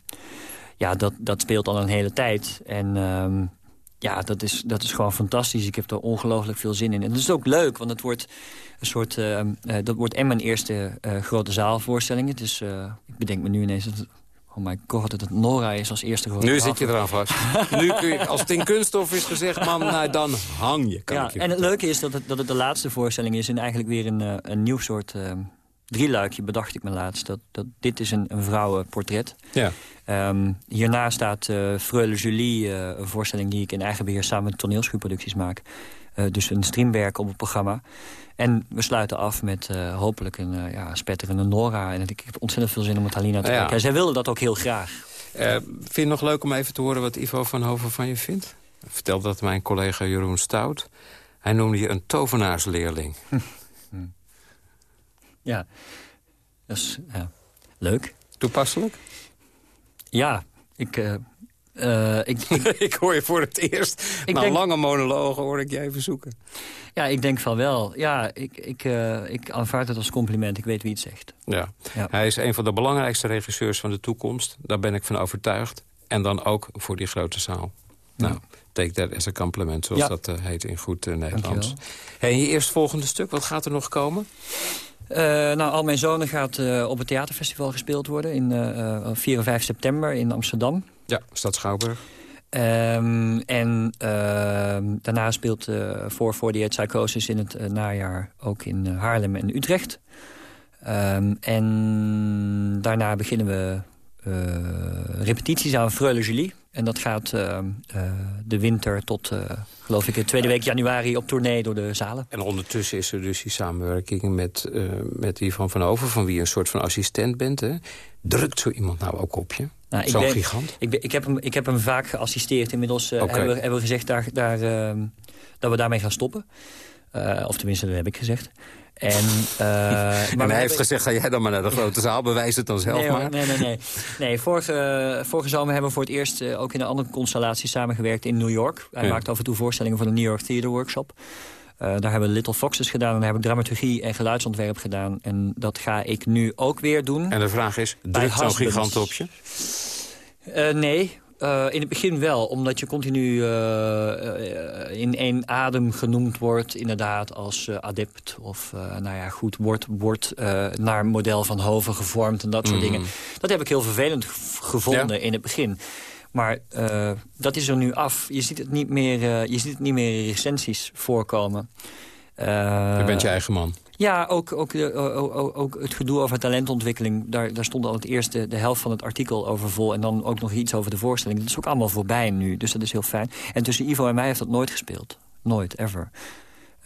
ja, dat, dat speelt al een hele tijd. En um, ja, dat is, dat is gewoon fantastisch. Ik heb er ongelooflijk veel zin in. En het is ook leuk, want het wordt een soort... Uh, uh, dat wordt en mijn eerste uh, grote zaalvoorstelling. Dus ik bedenk me nu ineens... Dat, oh my god, dat het Nora is als eerste grote Nu zit je eraan vast. nu kun je, als het in kunststof is gezegd, man, nou, dan hang je. Kan ja, je en het leuke is dat het, dat het de laatste voorstelling is... en eigenlijk weer een, een nieuw soort drieluikje bedacht ik me laatst. Dat, dat, dit is een, een vrouwenportret. Ja. Um, hierna staat uh, Freule Julie, uh, een voorstelling die ik in eigen beheer samen met toneelschuurproducties maak. Uh, dus een streamwerk op het programma. En we sluiten af met hopelijk een ja, spetterende Nora. En ik heb ontzettend veel zin om met Halina te ja. kijken. Zij wilde dat ook heel graag. vind je het nog leuk om even te horen wat Ivo van Hoven van je vindt? Vertel dat mijn collega Jeroen Stout. Hij noemde je een tovenaarsleerling. Ja, dat is leuk. Toepasselijk? Ja, ik... Uh, uh, ik, ik, ik, hoor je voor het eerst. Ik Na denk, lange monologen hoor ik je even zoeken. Ja, ik denk van wel. Ja, ik, ik, uh, ik aanvaard het als compliment. Ik weet wie het zegt. Ja. ja. Hij is een van de belangrijkste regisseurs van de toekomst. Daar ben ik van overtuigd. En dan ook voor die grote zaal. Ja. Nou, take that as a compliment, zoals ja. dat uh, heet in goed Nederlands. Hey, en je eerstvolgende stuk, wat gaat er nog komen? Uh, nou, Al Mijn Zonen gaat uh, op het theaterfestival gespeeld worden... in uh, 4 en 5 september in Amsterdam. Ja, Stad Schouwburg. Um, en daarna speelt voor 48 Psychosis in het najaar ook in Haarlem en Utrecht. Um, en daarna beginnen we repetities aan Freule Julie. En dat gaat uh, uh, de winter tot, uh, geloof ik, de tweede week januari op tournee door de zalen. En ondertussen is er dus die samenwerking met, met Ivan van Over... van wie je een soort van assistent bent. Hè? Drukt zo iemand nou ook op je? Nou, Zo'n gigant? Ik, ben, ik, heb hem, ik heb hem vaak geassisteerd. Inmiddels okay. hebben, we, hebben we gezegd daar, daar, dat we daarmee gaan stoppen. of tenminste, dat heb ik gezegd. En, uh, maar en hij heeft gezegd, ga jij dan maar naar de grote zaal, bewijs het dan zelf nee, maar. Nee, nee, nee. nee vorige, vorige zomer hebben we voor het eerst ook in een andere constellatie samengewerkt in New York. Hij ja. maakt af en toe voorstellingen voor de New York Theater Workshop. Uh, daar hebben we Little Foxes gedaan en daar heb ik dramaturgie en geluidsontwerp gedaan. En dat ga ik nu ook weer doen. En de vraag is, drukt zo'n gigant op je? nee, uh, in het begin wel, omdat je continu uh, uh, in één adem genoemd wordt... inderdaad als adept of nou ja, goed, wordt, wordt naar model van Hoven gevormd... en dat soort Mhm. mm. dingen. Dat heb ik heel vervelend gevonden ja. in het begin. Maar dat is er nu af. Je ziet het niet meer, je ziet het niet meer in recensies voorkomen. je bent je eigen man. Ja, ook, ook, ook, ook, het gedoe over talentontwikkeling. Daar, daar stond al het eerste, de helft van het artikel over vol. En dan ook nog iets over de voorstelling. Dat is ook allemaal voorbij nu. Dus dat is heel fijn. En tussen Ivo en mij heeft dat nooit gespeeld. Nooit, ever.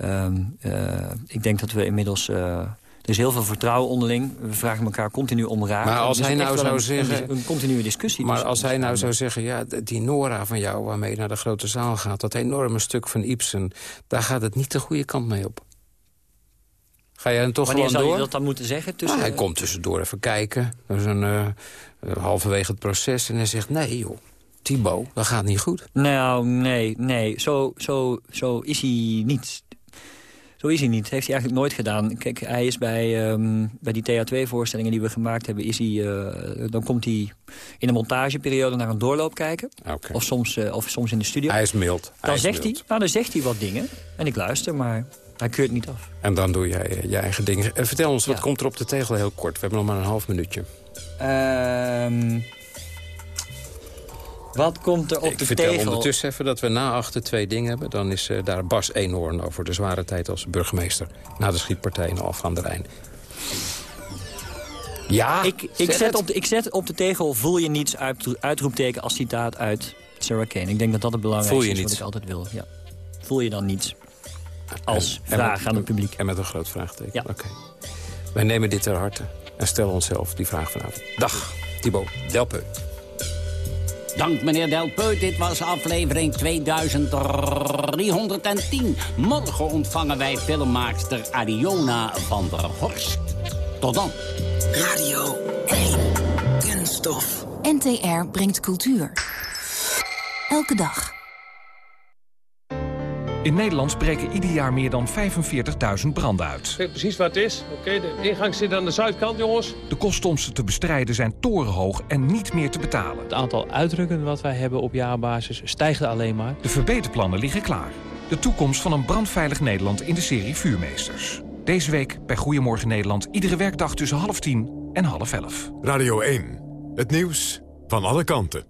Um, uh, ik denk dat we inmiddels... Er is heel veel vertrouwen onderling. We vragen elkaar continu om raad. Maar als dus hij nou zou een, zeggen... Een, continue discussie. Maar dus, als hij nou zou zeggen... ja, die Nora van jou waarmee je naar de grote zaal gaat... dat enorme stuk van Ibsen... daar gaat het niet de goede kant mee op. Ga jij dan toch Wanneer gewoon zou door? je dat dan moeten zeggen? Tussen... Nou, hij komt tussendoor even kijken. Dat is een uh, halverwege het proces. En hij zegt, nee joh, Thibaut, dat gaat niet goed. Nou, nee, nee. Zo, zo, zo is hij niet. Zo is hij niet. Heeft hij eigenlijk nooit gedaan. Kijk, hij is bij, um, bij die TA2-voorstellingen die we gemaakt hebben... Is hij, uh, dan komt hij in de montageperiode naar een doorloop kijken. Okay. Of, soms, uh, of soms in de studio. Hij is mild. Dan, hij is zegt, mild. Hij, nou, dan zegt hij wat dingen. En ik luister, maar hij keurt niet af. En dan doe jij je eigen dingen. Vertel ons, wat ja. komt er op de tegel heel kort? We hebben nog maar een half minuutje. Um, wat komt er op ik de vertel tegel? ondertussen even dat we na achter twee dingen hebben. Dan is uh, daar Bas Eenhoorn over de zware tijd als burgemeester. Na de schietpartij in Alphen aan de Rijn. Ja, ik, ik, zet op de, ik zet op de tegel voel je niets uit, uitroepteken als citaat uit Sarah Kane. Ik denk dat dat het belangrijkste is wat ik altijd wil. Ja. Voel je dan niets? Als en, vraag en met, aan het publiek. En met een groot vraagteken. Ja. Oké. Okay. Wij nemen dit ter harte en stellen onszelf die vraag vanavond. Dag, Thibaut Delpeu. Dank meneer Delpeu, dit was aflevering 2310. Morgen ontvangen wij filmmaakster Ariona van der Horst. Tot dan. Radio 1. Kunststof. NTR brengt cultuur. Elke dag. In Nederland breken ieder jaar meer dan 45.000 branden uit. Ik weet precies wat het is. Oké, de ingang zit aan de zuidkant, jongens. De kosten om ze te bestrijden zijn torenhoog en niet meer te betalen. Het aantal uitdrukken wat wij hebben op jaarbasis stijgt alleen maar. De verbeterplannen liggen klaar. De toekomst van een brandveilig Nederland in de serie Vuurmeesters. Deze week bij Goedemorgen Nederland. Iedere werkdag tussen half tien en half elf. Radio 1. Het nieuws van alle kanten.